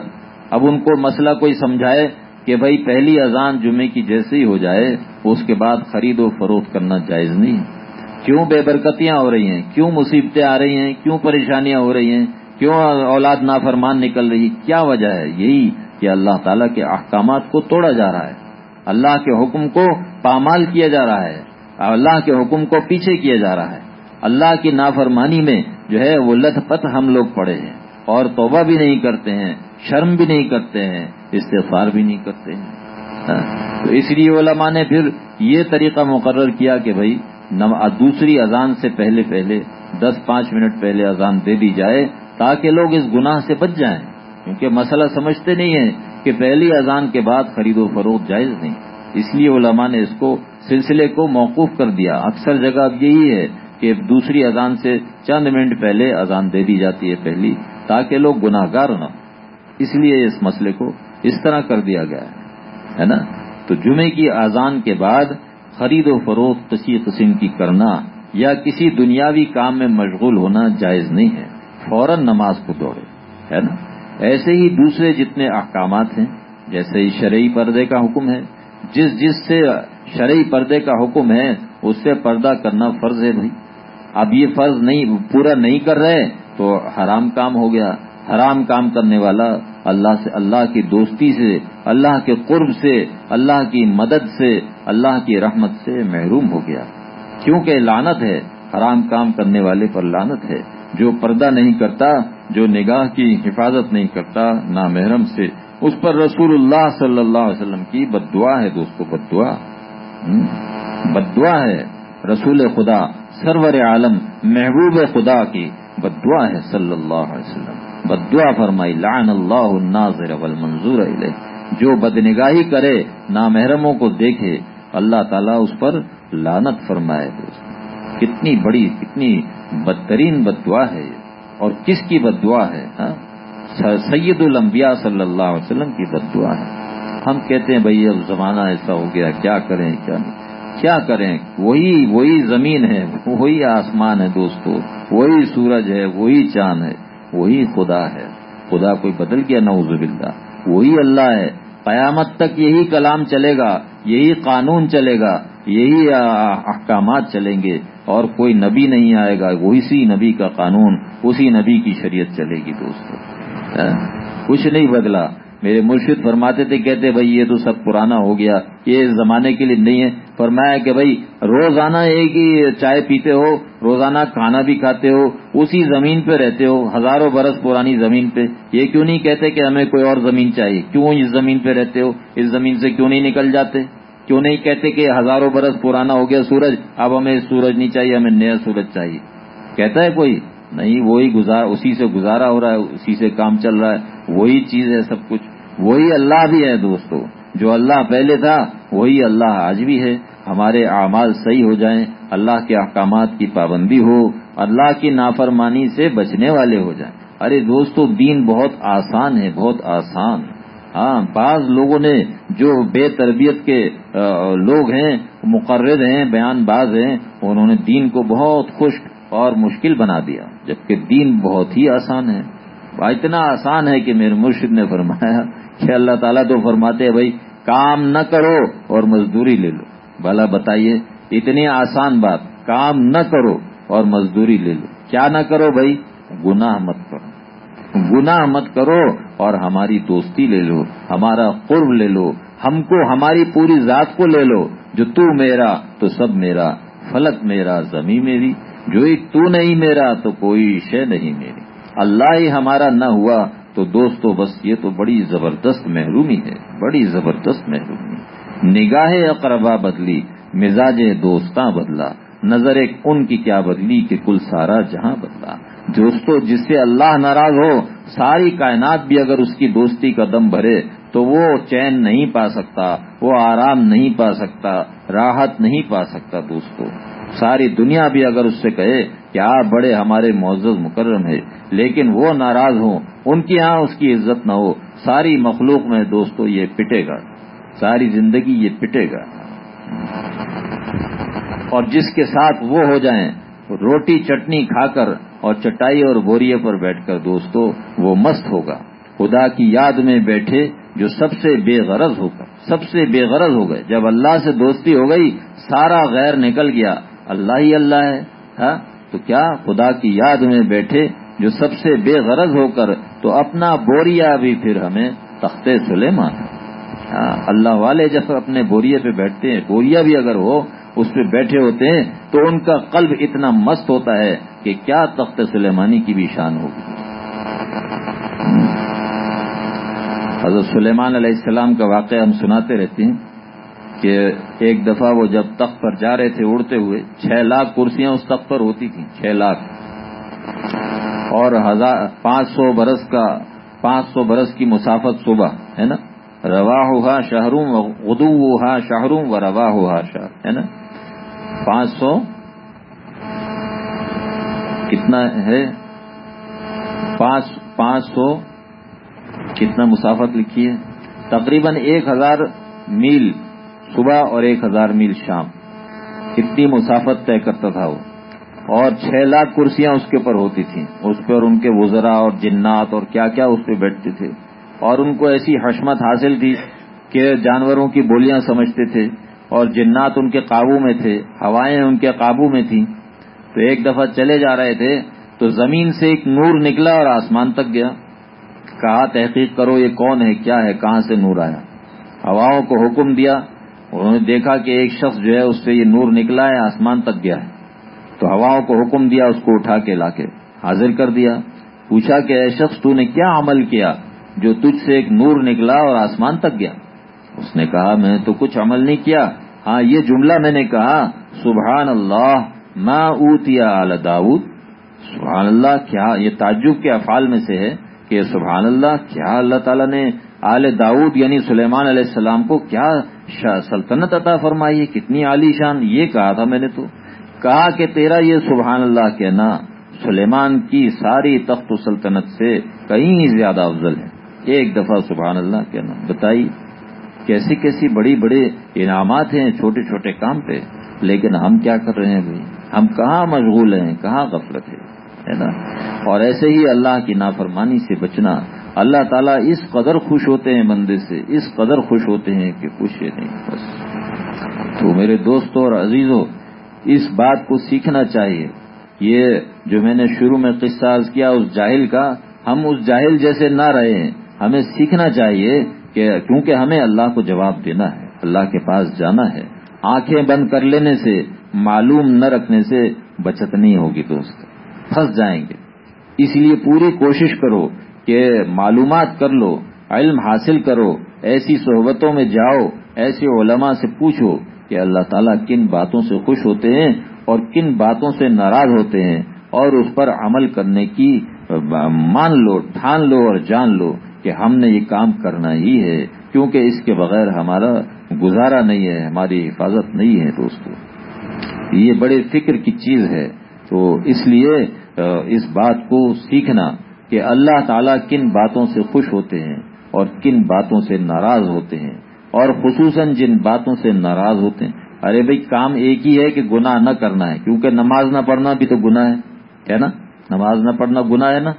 اب ان کو مسئلہ کوئی سمجھائے کہ بھائی پہلی اذان جمعے کی جیسے ہی ہو جائے، اس کے بعد خرید و فروخت کرنا جائز نہیں۔ کیوں بے برکتیاں ہو رہی ہیں؟ کیوں مصیبتیں آ رہی ہیں؟ کیوں پریشانیاں ہو رہی ہیں؟ کیوں اولاد نافرمان نکل رہی؟ کیا وجہ ہے؟ یہی کہ اللہ تعالیٰ کے احکامات کو توڑا جا رہا ہے۔ اللہ کے حکم کو پامال کیا جا رہا ہے۔ اللہ کے حکم کو پیچھے کیا جا رہا ہے۔ اللہ کی نافرمانی میں جو ہے وہ لت پت ہم لوگ پڑے ہیں اور توبہ بھی نہیں کرتے ہیں، شرم بھی نہیں کرتے ہیں استفار بھی نہیں کرتے ہیں۔ ہاں، تو اس لیے علماء نے پھر یہ طریقہ مقرر کیا کہ بھائی دوسری اذان سے پہلے پہلے، دس پانچ منٹ پہلے اذان دے دی جائے تاکہ لوگ اس گناہ سے بچ جائیں۔ کیونکہ مسئلہ سمجھتے نہیں ہیں کہ پہلی اذان کے بعد خرید و فروخت جائز نہیں۔ اس لیے علماء نے اس کو سلسلے کو موقوف کر دیا۔ اکثر جگہ اب یہی ہے کہ دوسری اذان سے چند منٹ پہلے اذان دے دی جاتی ہے پہلی، تاکہ لوگ گناہ گار نہ۔ اس لیے اس مسئلے کو اس طرح کر دیا گیا ہے نا؟ تو جمعے کی اذان کے بعد خرید و فروخت کسی قسم کی کرنا یا کسی دنیاوی کام میں مشغول ہونا جائز نہیں ہے۔ فوراً نماز کو دوڑے، ہے نا؟ ایسے ہی دوسرے جتنے احکامات ہیں، جیسے شرعی پردے کا حکم ہے، جس جس سے شرعی پردے کا حکم ہے، اس سے پردہ کرنا فرض ہے بھائی۔ اب یہ فرض نہیں، پورا نہیں کر رہے تو حرام کام ہو گیا۔ حرام کام کرنے والا اللہ سے، اللہ کی دوستی سے، اللہ کے قرب سے، اللہ کی مدد سے، اللہ کی رحمت سے محروم ہو گیا۔ کیونکہ لانت ہے، حرام کام کرنے والے پر لانت ہے۔ جو پردہ نہیں کرتا، جو نگاہ کی حفاظت نہیں کرتا نہ محرم سے، اس پر رسول اللہ صلی اللہ علیہ وسلم کی بد دعا ہے دوستو بد دعا بد ہے رسول خدا، سرور عالم، محبوب خدا کی بد دعا ہے صلی اللہ علیہ وسلم۔ بد دعا فرمائی، لعن اللہ الناظر والمنظور علیہ جو بدنگاہی کرے، نامحرموں کو دیکھے، اللہ تعالیٰ اس پر لانت فرمائے کتنی بڑی، کتنی بدترین بد دعا ہے اور کس کی بد دعا ہے ہاں؟ سید الانبیاء صلی اللہ علیہ وسلم کی بد دعا ہے۔ ہم کہتے ہیں بھائی اب زمانہ ایسا ہو گیا، کیا کریں، کیا نہیں؟ کیا کریں؟ وہی وہی زمین ہے، وہی آسمان ہے دوستو، وہی سورج ہے، وہی چاند ہے، وہی خدا ہے۔ خدا کوئی بدل گیا، نعوذ باللہ۔ وہی اللہ ہے۔ قیامت تک یہی کلام چلے گا، یہی قانون چلے گا، یہی احکامات چلیں گے اور کوئی نبی نہیں آئے گا وہ اسی نبی کا قانون، اسی نبی کی شریعت چلے گی دوستو۔ ہاں؟ کچھ نہیں بدلا۔ میرے مرشد فرماتے تھے، کہتے، بھائی، یہ تو سب پرانا ہو گیا، یہ اس زمانے کے لیے نہیں ہے۔ فرمایا کہ، بھائی، روزانہ ایک ہی چائے پیتے ہو، روزانہ کھانا بھی کھاتے ہو، اسی زمین پہ رہتے ہو، ہزاروں برس پرانی زمین پہ۔ یہ کیوں نہیں کہتے کہ ہمیں کوئی اور زمین چاہیے؟ کیوں اس زمین پہ رہتے ہو؟ اس زمین سے کیوں نہیں نکل جاتے؟ کیوں نہیں کہتے کہ ہزاروں برس پرانا ہو گیا سورج؟ اب ہمیں سورج نہیں چاہیے، ہمیں نیا سورج چاہیے۔ کہتا ہے کوئی؟ نہیں، وہی گزار، اسی سے گزارا ہو رہا ہے، اسی سے کام چل رہا ہے، وہی چیز ہے سب کچھ۔ وہی اللہ بھی ہے دوستو، جو اللہ پہلے تھا، وہی اللہ آج بھی ہے۔ ہمارے اعمال صحیح ہو جائیں، اللہ کے احکامات کی پابندی ہو، اللہ کی نافرمانی سے بچنے والے ہو جائیں۔ ارے دوستو، دین بہت آسان ہے، بہت آسان۔ ہاں بعض لوگوں نے جو بے تربیت کے لوگ ہیں، مقرر ہیں، بیان باز ہیں، انہوں نے دین کو بہت خشک اور مشکل بنا دیا۔ جبکہ دین بہت ہی آسان ہے۔ اتنا آسان ہے کہ میرے مرشد نے فرمایا کہ اللہ تعالیٰ تو فرماتے ہیں، بھائی، کام نہ کرو اور مزدوری لے لو۔ بھلا بتائیے، اتنی آسان بات، کام نہ کرو اور مزدوری لے لو۔ کیا نہ کرو، بھائی، گناہ مت کرو۔ گناہ مت کرو اور ہماری دوستی لے لو، ہمارا قرب لے لو، ہم کو، ہماری پوری ذات کو لے لو۔ جو تو میرا، تو سب میرا، فلک میرا زمیں میری۔ جو ایک تو نہیں میرا تو کوئی شے نہیں میری۔ اللہ ہی ہمارا نہ ہوا تو دوستو، بس یہ تو بڑی زبردست محرومی ہے، بڑی زبردست محرومی۔ نگاہ اقربا بدلی، مزاج دوستاں بدلا۔ نظر ایک ان کی کیا بدلی کہ کل سارا جہاں بدلا۔ دوستو، جس سے اللہ ناراض ہو، ساری کائنات بھی اگر اس کی دوستی کا دم بھرے تو وہ چین نہیں پا سکتا، وہ آرام نہیں پا سکتا، راحت نہیں پا سکتا دوستو۔ ساری دنیا بھی اگر اس سے کہے کہ آپ بڑے ہمارے معزز مکرم ہے لیکن وہ ناراض ہوں، ان کی یہاں اس کی عزت نہ ہو، ساری مخلوق میں دوستو یہ پٹے گا، ساری زندگی یہ پٹے گا۔ اور جس کے ساتھ وہ ہو جائیں، روٹی چٹنی کھا کر اور چٹائی اور بوریے پر بیٹھ کر دوستو، وہ مست ہوگا۔ خدا کی یاد میں بیٹھے جو سب سے بے غرض ہو کر سب سے بے غرض ہو گئے۔ جب اللہ سے دوستی ہو گئی، سارا غیر نکل گیا۔ اللہ ہی اللہ ہے ہاں؟ تو کیا خدا کی یاد میں بیٹھے جو سب سے بے غرض ہو کر تو اپنا بوریا بھی پھر ہمیں تختے سلیمان۔ ہاں، اللہ والے جب اپنے بوریے پہ بیٹھتے ہیں، بوریا بھی اگر ہو، اس پہ بیٹھے ہوتے ہیں، تو ان کا قلب اتنا مست ہوتا ہے کہ کیا تخت سلیمانی کی بھی شان ہوگی۔ حضرت سلیمان علیہ السلام کا واقعہ ہم سناتے رہتے ہیں۔ کہ ایک دفعہ وہ جب تخت پر جا رہے تھے اڑتے ہوئے، چھ لاکھ کرسیاں اس تخت پر ہوتی تھیں، چھ لاکھ۔ اور ہزار پانچ سو برس کا، پانچ سو برس کی مسافت صبح، ہے نا؟ روا ہوا شہروم ادو ہوا شہروم و روا ہوا شہر، ہے نا؟ پانچ سو۔ کتنا ہے؟ پانچ پانچ سو۔ کتنا مسافت لکھی ہے؟ تقریباً ایک ہزار میل۔ صبح اور ایک ہزار میل شام۔ اتنی مسافت طے کرتا تھا وہ۔ اور چھ لاکھ کرسیاں اس کے اوپر ہوتی تھیں۔ اس پہ اور ان کے وزرا اور جنات اور کیا کیا اس پہ بیٹھتے تھے۔ اور ان کو ایسی حشمت حاصل تھی کہ جانوروں کی بولیاں سمجھتے تھے اور جنات ان کے قابو میں تھے، ہوائیں ان کے قابو میں تھیں۔ تو ایک دفعہ چلے جا رہے تھے تو زمین سے ایک نور نکلا اور آسمان تک گیا۔ کہا، تحقیق کرو یہ کون ہے، کیا ہے، کہاں سے نور آیا؟ ہواؤں کو حکم دیا انہوں نے دیکھا کہ ایک شخص جو ہے اس سے یہ نور نکلا ہے، آسمان تک گیا ہے۔ تو ہواؤں کو حکم دیا، اس کو اٹھا کے لا کے حاضر کر دیا۔ پوچھا کہ اے شخص، تو نے کیا عمل کیا جو تجھ سے ایک نور نکلا اور آسمان تک گیا؟ اس نے کہا، میں تو کچھ عمل نہیں کیا۔ ہاں یہ جملہ میں نے کہا، سبحان اللہ، ما اوتیا آل داود سبحان اللہ، کیا یہ تعجب کے افعال میں سے ہے کہ سبحان اللہ، کیا اللہ تعالیٰ نے آل داود یعنی سلیمان علیہ السلام کو کیا سلطنت عطا فرمائی، کتنی عالی شان، یہ کہا تھا میں نے تو۔ کہا کہ تیرا یہ سبحان اللہ کہنا سلیمان کی ساری تخت و سلطنت سے کہیں زیادہ افضل ہے۔ ایک دفعہ سبحان اللہ کہنا، بتائی، کیسی کیسی بڑی بڑے انعامات ہیں چھوٹے چھوٹے کام پہ، لیکن ہم کیا کر رہے ہیں بھائی؟ ہم کہاں مشغول ہیں، کہاں غفلت ہے نا؟ اور ایسے ہی اللہ کی نافرمانی سے بچنا اللہ تعالیٰ اس قدر خوش ہوتے ہیں بندے سے، اس قدر خوش ہوتے ہیں کہ کچھ نہیں، بس۔ تو میرے دوستوں اور عزیزوں اس بات کو سیکھنا چاہیے۔ یہ جو میں نے شروع میں قصہ کیا اس جاہل کا، ہم اس جاہل جیسے نہ رہے ہیں۔ ہمیں سیکھنا چاہیے کہ کیونکہ ہمیں اللہ کو جواب دینا ہے، اللہ کے پاس جانا ہے۔ آنکھیں بند کر لینے سے، معلوم نہ رکھنے سے بچت نہیں ہوگی دوست پھنس جائیں گے۔ اس لیے پوری کوشش کرو کہ معلومات کر لو، علم حاصل کرو، ایسی صحبتوں میں جاؤ ایسے علماء سے پوچھو کہ اللہ تعالیٰ کن باتوں سے خوش ہوتے ہیں اور کن باتوں سے ناراض ہوتے ہیں اور اس پر عمل کرنے کی مان لو، ٹھان لو اور جان لو کہ ہم نے یہ کام کرنا ہی ہے، کیونکہ اس کے بغیر ہمارا گزارا نہیں ہے، ہماری حفاظت نہیں ہے دوستو۔ یہ بڑے فکر کی چیز ہے، تو اس لیے اس بات کو سیکھنا کہ اللہ تعالیٰ کن باتوں سے خوش ہوتے ہیں اور کن باتوں سے ناراض ہوتے ہیں اور خصوصاً جن باتوں سے ناراض ہوتے ہیں۔ ارے بھائی، کام ایک ہی ہے کہ گناہ نہ کرنا ہے، کیونکہ نماز نہ پڑھنا بھی تو گناہ ہے ہے نا؟ نماز نہ پڑھنا گناہ ہے نا؟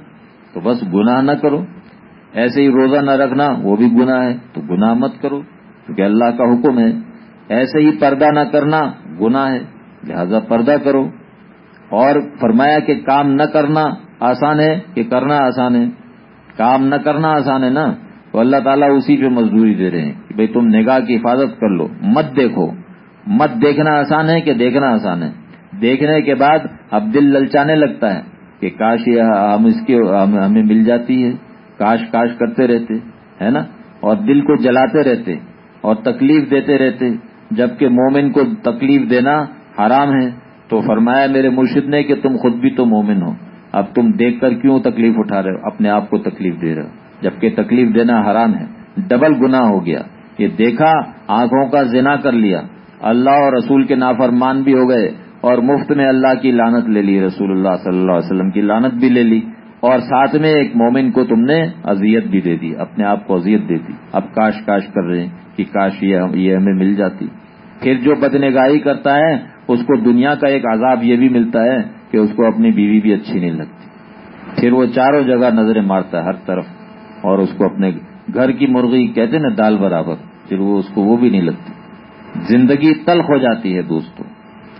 تو بس گناہ نہ کرو۔ ایسے ہی روزہ نہ رکھنا، وہ بھی گناہ ہے۔ تو گناہ مت کرو، کیونکہ اللہ کا حکم ہے۔ ایسے ہی پردہ نہ کرنا گناہ ہے، لہذا پردہ کرو۔ اور فرمایا کہ کام نہ کرنا آسان ہے، کہ کرنا آسان ہے۔ کام نہ کرنا آسان ہے نا۔ تو اللہ تعالیٰ اسی پہ مزدوری دے رہے ہیں کہ بھائی تم نگاہ کی حفاظت کر لو۔ مت دیکھو۔ مت دیکھنا آسان ہے کہ دیکھنا آسان ہے۔ دیکھنے کے بعد اب دل للچانے لگتا ہے کہ کاش یہ ہم اس کی ہمیں مل جاتی ہے۔ کاش کاش کرتے رہتے، ہے نا؟ اور دل کو جلاتے رہتے اور تکلیف دیتے رہتے۔ جبکہ مومن کو تکلیف دینا حرام ہے۔ تو فرمایا میرے مرشد نے کہ تم خود بھی تو مومن ہو۔ اب تم دیکھ کر کیوں تکلیف اٹھا رہے ہو؟ اپنے آپ کو تکلیف دے رہے ہو۔ جبکہ تکلیف دینا حرام ہے۔ ڈبل گنا ہو گیا۔ یہ دیکھا، آنکھوں کا زنا کر لیا۔ اللہ اور رسول کے نافرمان بھی ہو گئے اور مفت میں اللہ کی لانت لے لی، رسول اللہ صلی اللہ علیہ وسلم کی لانت بھی لے لی۔ اور ساتھ میں ایک مومن کو تم نے اذیت بھی دے دی، اپنے آپ کو اذیت دے دی۔ اب کاش کاش کر رہے ہیں کہ کاش یہ ہمیں مل جاتی۔ پھر جو بدنگاہی کرتا ہے اس کو دنیا کا ایک عذاب یہ بھی ملتا ہے کہ اس کو اپنی بیوی بھی اچھی نہیں لگتی۔ پھر وہ چاروں جگہ نظریں مارتا ہے ہر طرف اور اس کو اپنے گھر کی مرغی کہتے نا دال برابر، پھر وہ اس کو وہ بھی نہیں لگتی۔ زندگی تلخ ہو جاتی ہے دوستوں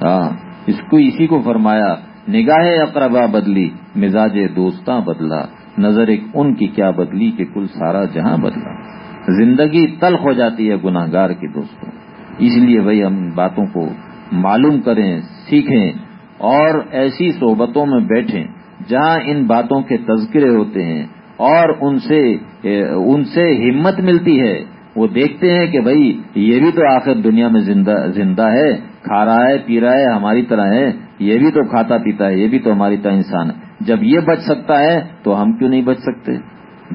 ہاں اس کو اسی کو فرمایا، نگاہ اقربا بدلی، مزاج دوستاں بدلا، نظر ایک ان کی کیا بدلی کہ کل سارا جہاں بدلا۔ زندگی تلخ ہو جاتی ہے گناہ گار کی دوستوں اس لیے بھائی ہم باتوں کو معلوم کریں، سیکھیں اور ایسی صحبتوں میں بیٹھیں جہاں ان باتوں کے تذکرے ہوتے ہیں اور ان سے ان سے ہمت ملتی ہے۔ وہ دیکھتے ہیں کہ بھائی، یہ بھی تو آخر دنیا میں زندہ زندہ ہے، کھا رہا ہے، پی رہا ہے، ہماری طرح ہے، یہ بھی تو کھاتا پیتا ہے، یہ بھی تو ہماری طرح انسان ہے۔ جب یہ بچ سکتا ہے تو ہم کیوں نہیں بچ سکتے؟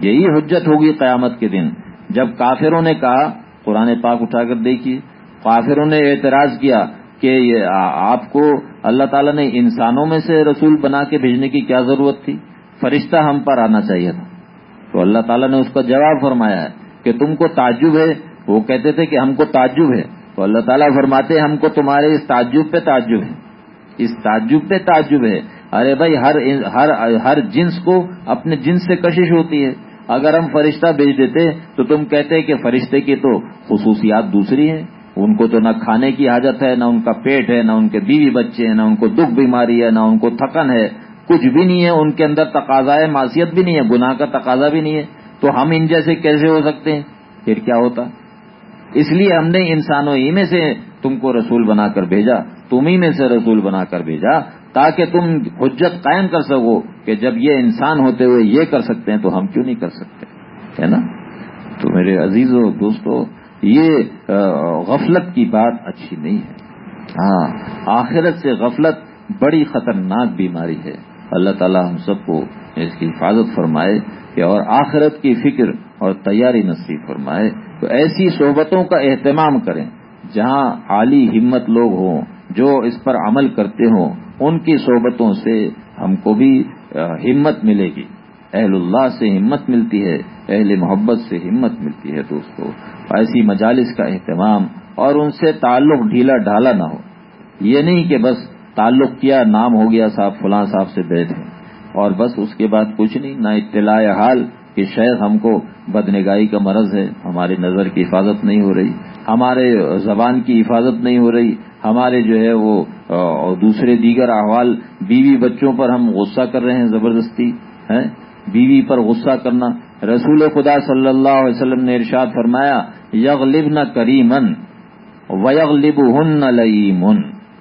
یہی حجت ہوگی قیامت کے دن۔ جب کافروں نے کہا، قرآن پاک اٹھا کر دیکھیے، کافروں نے اعتراض کیا کہ آپ کو اللہ تعالیٰ نے انسانوں میں سے رسول بنا کے بھیجنے کی کیا ضرورت تھی؟ فرشتہ ہم پر آنا چاہیے تھا۔ تو اللہ تعالیٰ نے اس کا جواب فرمایا ہے کہ تم کو تعجب ہے۔ وہ کہتے تھے کہ ہم کو تعجب ہے۔ تو اللہ تعالیٰ فرماتے ہم کو تمہارے اس تعجب پہ تعجب ہے۔ اس تعجب پہ تعجب ہے۔ ارے بھائی، ہر ہر ہر جنس کو اپنے جنس سے کشش ہوتی ہے۔ اگر ہم فرشتہ بھیج دیتے تو تم کہتے کہ فرشتے کی تو خصوصیات دوسری ہیں۔ ان کو تو نہ کھانے کی حاجت ہے، نہ ان کا پیٹ ہے، نہ ان کے بیوی بچے ہیں، نہ ان کو دکھ بیماری ہے، نہ ان کو تھکن ہے۔ کچھ بھی نہیں ہے، ان کے اندر تقاضا ہے معاشیت بھی نہیں ہے، گناہ کا تقاضا بھی نہیں ہے۔ تو ہم ان جیسے کیسے ہو سکتے ہیں؟ پھر کیا ہوتا؟ اس لیے ہم نے انسانوں ہی میں سے تم کو رسول بنا کر بھیجا، تم ہی میں سے رسول بنا کر بھیجا، تاکہ تم حجت قائم کر سکو کہ جب یہ انسان ہوتے ہوئے یہ کر سکتے ہیں تو ہم کیوں نہیں کر سکتے؟ ہے نا؟ تو میرے عزیزوں دوستو یہ غفلت کی بات اچھی نہیں ہے۔ ہاں آخرت سے غفلت بڑی خطرناک بیماری ہے۔ اللہ تعالی ہم سب کو اس کی حفاظت فرمائے کہ اور آخرت کی فکر اور تیاری نصیب فرمائے۔ تو ایسی صحبتوں کا اہتمام کریں۔ جہاں عالی ہمت لوگ ہوں، جو اس پر عمل کرتے ہوں، ان کی صحبتوں سے ہم کو بھی ہمت ملے گی۔ اہل اللہ سے ہمت ملتی ہے، اہل محبت سے ہمت ملتی ہے دوستو۔ ایسی مجالس کا اہتمام اور ان سے تعلق ڈھیلا ڈھالا نہ ہو۔ یہ نہیں کہ بس تعلق کیا، نام ہو گیا، صاحب فلاں صاحب سے بیٹھے اور بس اس کے بعد کچھ نہیں، نہ اطلاع حال کہ شاید ہم کو بدنگاہی کا مرض ہے، ہماری نظر کی حفاظت نہیں ہو رہی، ہمارے زبان کی حفاظت نہیں ہو رہی، ہمارے جو ہے وہ دوسرے دیگر احوال بیوی بچوں پر ہم غصہ کر رہے ہیں زبردستی ہے بیوی پر غصہ کرنا۔ رسول خدا صلی اللہ علیہ وسلم نے ارشاد فرمایا یغ لب نہ کریمن ویغ لب نہ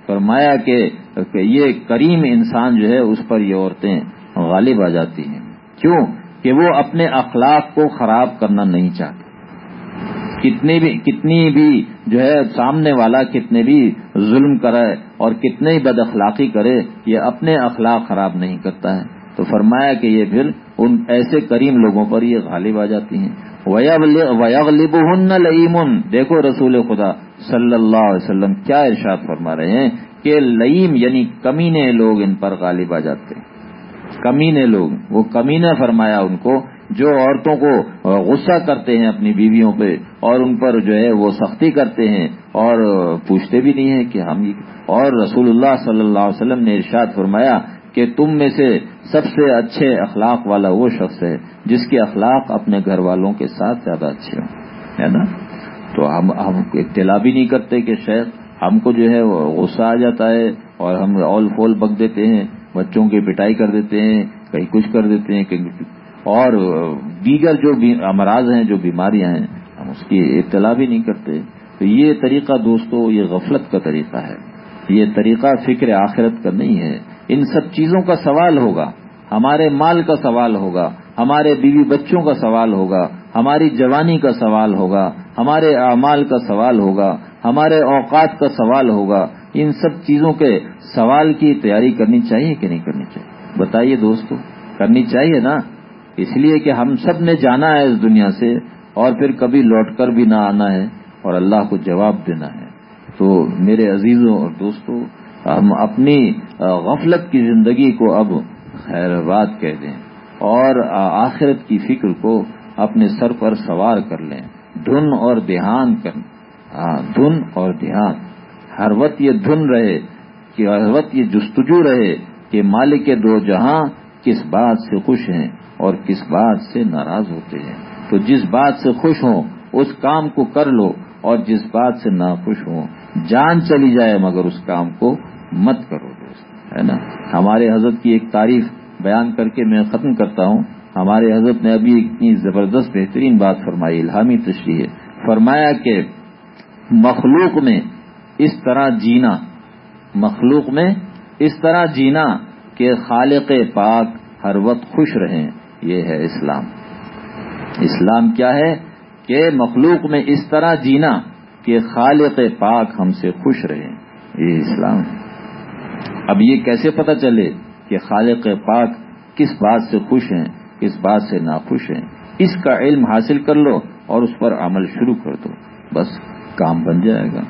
فرمایا کہ یہ کریم انسان جو ہے، اس پر یہ عورتیں غالب آ جاتی ہیں۔ کیوں؟ کہ وہ اپنے اخلاق کو خراب کرنا نہیں چاہتے۔ کتنی بھی کتنی بھی جو ہے، سامنے والا کتنے بھی ظلم کرے اور کتنے بد اخلاقی کرے، یہ اپنے اخلاق خراب نہیں کرتا ہے۔ تو فرمایا کہ یہ پھر ان ایسے کریم لوگوں پر یہ غالب آ جاتی ہیں۔ ویغلب ہن لئیمن دیکھو رسول خدا صلی اللہ علیہ وسلم کیا ارشاد فرما رہے ہیں کہ لئیم یعنی کمینے لوگ ان پر غالب آ جاتے ہیں۔ کمینے لوگ، وہ کمینے فرمایا ان کو جو عورتوں کو غصہ کرتے ہیں اپنی بیویوں پہ اور ان پر جو ہے وہ سختی کرتے ہیں اور پوچھتے بھی نہیں ہیں کہ ہم اور رسول اللہ صلی اللہ علیہ وسلم نے ارشاد فرمایا کہ تم میں سے سب سے اچھے اخلاق والا وہ شخص ہے جس کے اخلاق اپنے گھر والوں کے ساتھ زیادہ اچھے ہوں۔ ہے نا؟ تو ہم ہم اطلاع بھی نہیں کرتے کہ شاید ہم کو جو ہے غصہ آ جاتا ہے اور ہم اول فول بک دیتے ہیں، بچوں کی پٹائی کر دیتے ہیں، کہیں کچھ کر دیتے ہیں، کہیں اور دیگر جو امراض ہیں، جو بیماریاں ہیں، ہم اس کی اطلاع بھی نہیں کرتے۔ تو یہ طریقہ دوستو، یہ غفلت کا طریقہ ہے۔ یہ طریقہ فکر آخرت کا نہیں ہے۔ ان سب چیزوں کا سوال ہوگا، ہمارے مال کا سوال ہوگا، ہمارے بیوی بچوں کا سوال ہوگا، ہماری جوانی کا سوال ہوگا، ہمارے اعمال کا سوال ہوگا، ہمارے اوقات کا سوال ہوگا۔ ان سب چیزوں کے سوال کی تیاری کرنی چاہیے کہ نہیں کرنی چاہیے؟ بتائیے دوستو، کرنی چاہیے نا؟ اس لیے کہ ہم سب نے جانا ہے اس دنیا سے اور پھر کبھی لوٹ کر بھی نہ آنا ہے اور اللہ کو جواب دینا ہے۔ تو میرے عزیزوں اور دوستوں ہم اپنی غفلت کی زندگی کو اب خیر آباد کہہ دیں اور آخرت کی فکر کو اپنے سر پر سوار کر لیں۔ دھن اور دھیان کر دھن اور دھیان۔ ہر وقت یہ دھن رہے کہ ہر وقت یہ جستجو رہے کہ مالک دو جہاں کس بات سے خوش ہیں اور کس بات سے ناراض ہوتے ہیں۔ تو جس بات سے خوش ہوں، اس کام کو کر لو اور جس بات سے ناخوش ہوں، جان چلی جائے مگر اس کام کو مت کرو۔ ہے نا؟ ہمارے حضرت کی ایک تعریف بیان کر کے میں ختم کرتا ہوں۔ ہمارے حضرت نے ابھی اتنی زبردست بہترین بات فرمائی، الہامی تشریح ہے۔ فرمایا کہ مخلوق میں اس طرح جینا، مخلوق میں اس طرح جینا کہ خالق پاک ہر وقت خوش رہیں، یہ ہے اسلام۔ اسلام کیا ہے؟ کہ مخلوق میں اس طرح جینا کہ خالق پاک ہم سے خوش رہے یہ اسلام۔ ہے اب یہ کیسے پتہ چلے کہ خالق پاک کس بات سے خوش ہیں، کس بات سے ناخوش ہیں؟ اس کا علم حاصل کر لو اور اس پر عمل شروع کر دو۔ بس کام بن جائے گا۔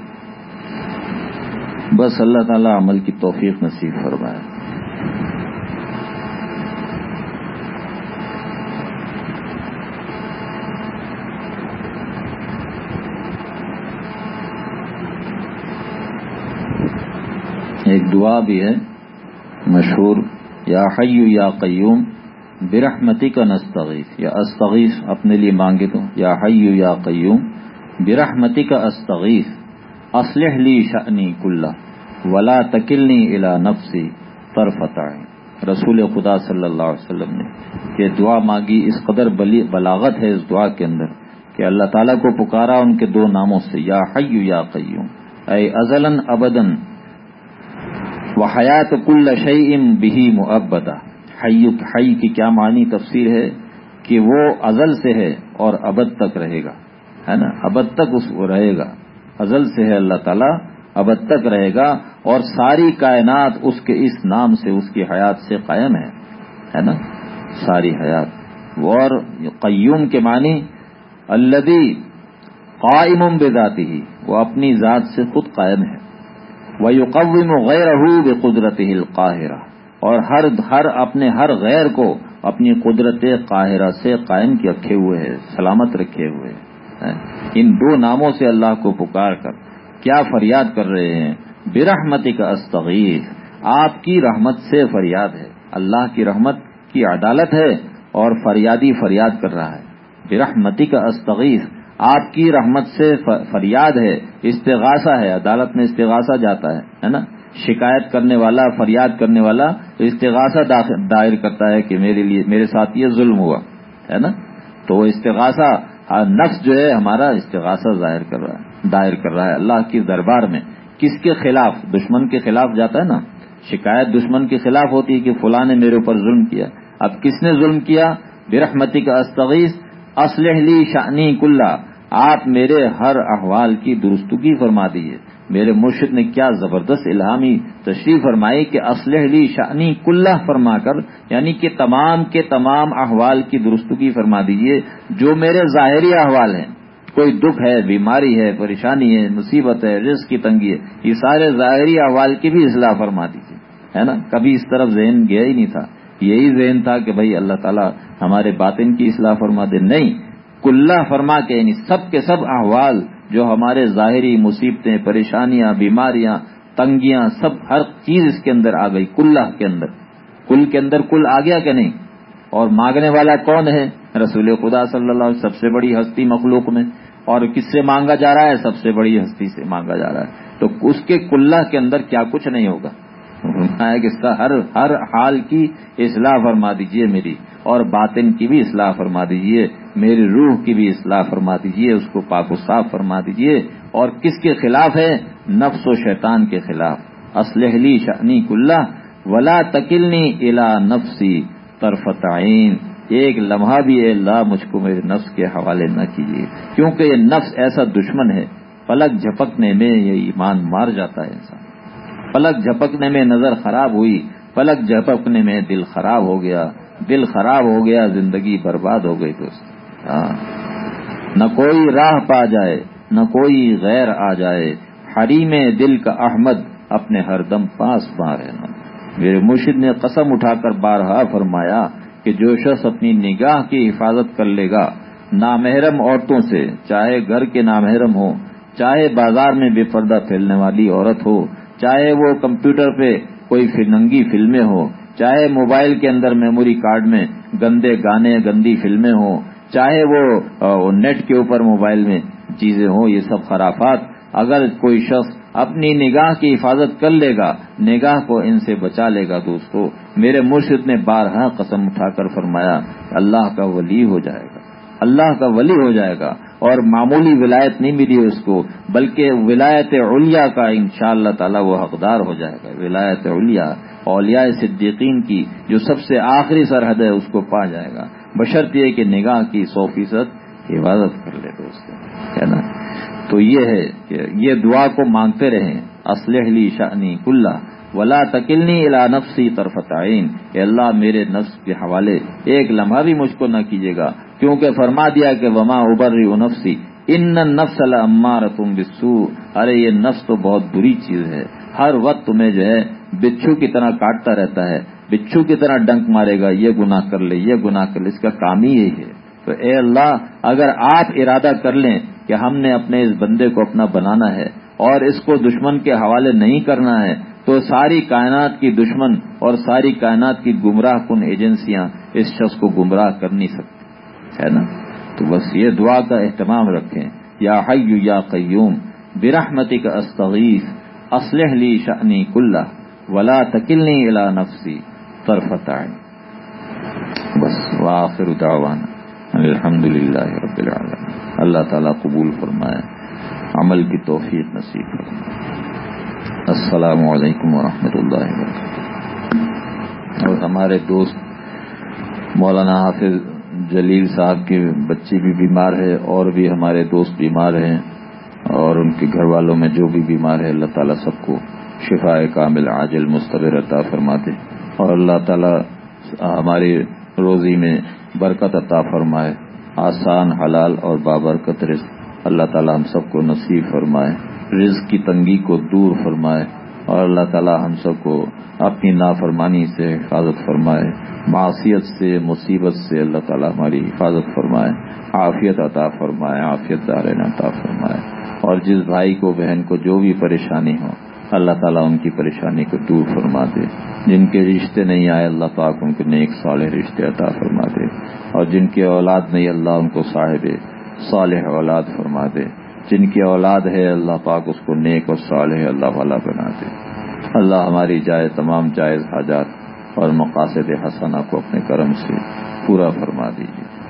بس اللہ تعالیٰ عمل کی توفیق نصیب فرمائے۔ ایک دعا بھی ہے، مشہور، یا حیو یا قیوم برحمتی کا نستغیث، یا استغیث اپنے لیے مانگے تو، یا حیو یا قیوم برحمتی کا استغیث اسلح لی شعنی کلّا ولا تکلنی الا نفسی طرفتا رسول خدا صلی اللہ علیہ وسلم نے یہ دعا مانگی، اس قدر بلاغت ہے اس دعا کے اندر کہ اللہ تعالیٰ کو پکارا ان کے دو ناموں سے، یا حیو یا قیوم۔ اے ازلن ابدن وہ حیات کل شعی ام بہی محبت حی کی کیا معنی تفسیر ہے کہ وہ ازل سے ہے اور ابد تک رہے گا۔ ہے نا؟ ابد تک اس وہ رہے گا۔ ازل سے ہے اللہ تعالیٰ، ابد تک رہے گا اور ساری کائنات اس کے اس نام سے، اس کی حیات سے قائم ہے۔ ہے نا؟ ساری حیات۔ اور قیوم کے معنی الدی قائم بے ذاتی ہی وہ اپنی ذات سے خود قائم ہے۔ وہ یقوم غیر بے القاہرہ اور ہر ہر اپنے ہر غیر کو اپنی قدرت قاہرہ سے قائم کی رکھے ہوئے ہے، سلامت رکھے ہوئے ہیں ان دو ناموں سے اللہ کو پکار کر کیا فریاد کر رہے ہیں؟ برحمتی کا استغیث آپ کی رحمت سے فریاد ہے۔ اللہ کی رحمت کی عدالت ہے اور فریادی فریاد کر رہا ہے۔ برحمتی کا استغیث آپ کی رحمت سے فریاد ہے، استغاثہ ہے، عدالت میں استغاثہ جاتا ہے نا؟ شکایت کرنے والا، فریاد کرنے والا استغاثہ دائر کرتا ہے کہ میرے لیے میرے ساتھ یہ ظلم ہوا، ہے نا؟ تو وہ استغاثہ نفس جو ہے، ہمارا استغاثہ ظاہر کر رہا ہے، دائر کر رہا ہے، اللہ کی دربار میں۔ کس کے خلاف؟ دشمن کے خلاف جاتا ہے نا؟ شکایت دشمن کے خلاف ہوتی ہے کہ فلاں نے میرے اوپر ظلم کیا۔ اب کس نے ظلم کیا؟ برحمتی کا استغیث اسلحلی شانی کلّا آپ میرے ہر احوال کی درستگی فرما دیجیے میرے مرشد نے کیا زبردست الہامی تشریح فرمائی کہ اسلحلی شانی کلّہ فرما کر یعنی کہ تمام کے تمام احوال کی درستگی فرما دیجیے جو میرے ظاہری احوال ہیں۔ کوئی دکھ ہے، بیماری ہے، پریشانی ہے، مصیبت ہے، رزق کی تنگی ہے، یہ سارے ظاہری احوال کی بھی اصلاح فرما دیجیے ہے نا؟ کبھی اس طرف ذہن گیا ہی نہیں تھا۔ یہی ذہن تھا کہ بھائی اللہ تعالیٰ ہمارے باطن کی اصلاح فرما دے۔ نہیں، کلّہ فرما کے یعنی سب کے سب احوال جو ہمارے ظاہری مصیبتیں، پریشانیاں، بیماریاں، تنگیاں، سب ہر چیز اس کے اندر آ گئی، کلّہ کے اندر۔ کل کے اندر کل آ گیا کہ نہیں؟ اور مانگنے والا کون ہے؟ رسول خدا صلی اللہ علیہ سب سے بڑی ہستی مخلوق میں۔ اور کس سے مانگا جا رہا ہے؟ سب سے بڑی ہستی سے مانگا جا رہا ہے۔ تو اس کے کلّہ کے اندر کیا کچھ نہیں ہوگا۔ کہ اس کا ہر ہر حال کی اصلاح فرما دیجیے میری اور باطن کی بھی اصلاح فرما دیجیے میری روح کی بھی اصلاح فرما دیجیے اس کو پاک و صاف فرما دیجیے اور کس کے خلاف ہے نفس و شیطان کے خلاف اسلحلی شانی کلّہ ولا تکلنی الا نفسی طرفتعین ایک لمحہ بھی اے اللہ مجھ کو میرے نفس کے حوالے نہ کیجیے کیونکہ یہ نفس ایسا دشمن ہے پلک جھپکنے میں یہ ایمان مار جاتا ہے انسان پلک جھپکنے میں نظر خراب ہوئی، پلک جھپکنے میں دل خراب ہو گیا، دل خراب ہو گیا، زندگی برباد ہو گئی دوست۔ ہاں۔ نہ کوئی راہ پا جائے، نہ کوئی غیر آ جائے۔ حریم دل کا احمد اپنے ہر دم پاس پا رہنا میرے مرشد نے قسم اٹھا کر بارہا فرمایا کہ جو شخص اپنی نگاہ کی حفاظت کر لے گا، نامحرم عورتوں سے، چاہے گھر کے نامحرم ہو چاہے بازار میں بے پردہ پھیلنے والی عورت ہو چاہے وہ کمپیوٹر پہ کوئی ننگی فلمیں ہو چاہے موبائل کے اندر میموری کارڈ میں گندے گانے، گندی فلمیں ہوں، چاہے وہ نیٹ کے اوپر موبائل میں چیزیں ہوں، یہ سب خرافات۔ اگر کوئی شخص اپنی نگاہ کی حفاظت کر لے گا، نگاہ کو ان سے بچا لے گا دوستو میرے مرشد نے بارہا قسم اٹھا کر فرمایا، اللہ کا ولی ہو جائے گا۔ اللہ کا ولی ہو جائے گا۔ اور معمولی ولایت نہیں ملی اس کو، بلکہ ولایت اولیا کا ان شاء اللہ تعالیٰ وہ حقدار ہو جائے گا۔ ولایت اولیا اولیاء صدیقین کی جو سب سے آخری سرحد ہے، اس کو پا جائے گا۔ بشرط یہ کہ نگاہ کی سو فیصد حفاظت کر لے دوستوں ہے نا؟ تو یہ ہے کہ یہ دعا کو مانگتے رہیں۔ اسلحلی شانی کلّہ۔ ولا تکلنی الا نفسی طرفتعین کہ اللہ، میرے نفس کے حوالے ایک لمحہ بھی مجھ کو نہ کیجیے گا۔ کیونکہ فرما دیا کہ وما ابر نفسی ان نفس المار تم بسو ارے، یہ نفس تو بہت بری چیز ہے۔ ہر وقت تمہیں جو ہے بچھو کی طرح کاٹتا رہتا ہے۔ بچھو کی طرح ڈنک مارے گا۔ یہ گناہ کر لے، یہ گناہ کر لے۔ اس کا کام ہی یہی ہے۔ تو اے اللہ، اگر آپ ارادہ کر لیں کہ ہم نے اپنے اس بندے کو اپنا بنانا ہے اور اس کو دشمن کے حوالے نہیں کرنا ہے تو ساری کائنات کی دشمن اور ساری کائنات کی گمراہ کن ایجنسیاں اس شخص کو گمراہ کر نہیں سکتی۔ ہے نا؟ تو بس یہ دعا کا اہتمام رکھیں۔ یا حیو یا قیوم برحمتی کا استغیث اسلح لی شانی کلّہ، ولا تکلنی الا نفسی طرفت بس، وآخر دعوانا۔ الحمد للہ رب العالمین۔ اللہ تعالیٰ قبول فرمائے، عمل کی توفیق نصیب فرمائے۔ السلام علیکم ورحمۃ اللہ وبرکاتہ۔ اور ہمارے دوست مولانا حافظ جلیل صاحب کے بچے بھی بیمار ہے، اور بھی ہمارے دوست بیمار ہیں، اور ان کے گھر والوں میں جو بھی بیمار ہے، اللہ تعالیٰ سب کو شفا کامل، عاجل، مستقر عطا فرماتے۔ اور اللہ تعالیٰ ہماری روزی میں برکت عطا فرمائے، آسان، حلال اور بابرکت رزق۔ اللہ تعالیٰ ہم سب کو نصیب فرمائے۔ رزق کی تنگی کو دور فرمائے اور اللہ تعالیٰ ہم سب کو اپنی نافرمانی سے حفاظت فرمائے معاشیت سے، مصیبت سے اللہ تعالیٰ ہماری حفاظت فرمائے، عافیت عطا فرمائے، عافیت دارین عطا فرمائے۔ اور جس بھائی کو، بہن کو جو بھی پریشانی ہو، اللہ تعالیٰ ان کی پریشانی کو دور فرما دے۔ جن کے رشتے نہیں آئے، اللہ پاک ان کو نیک صالح رشتے عطا فرما دے۔ اور جن کی اولاد نہیں، اللہ ان کو صاحب صالح اولاد فرما دے۔ جن کی اولاد ہے، اللہ پاک اس کو نیک اور صالح اللہ والا بنا دے۔ اللہ ہماری جائے تمام جائز حاجات اور مقاصد حسنہ کو اپنے کرم سے پورا فرما دیجیے۔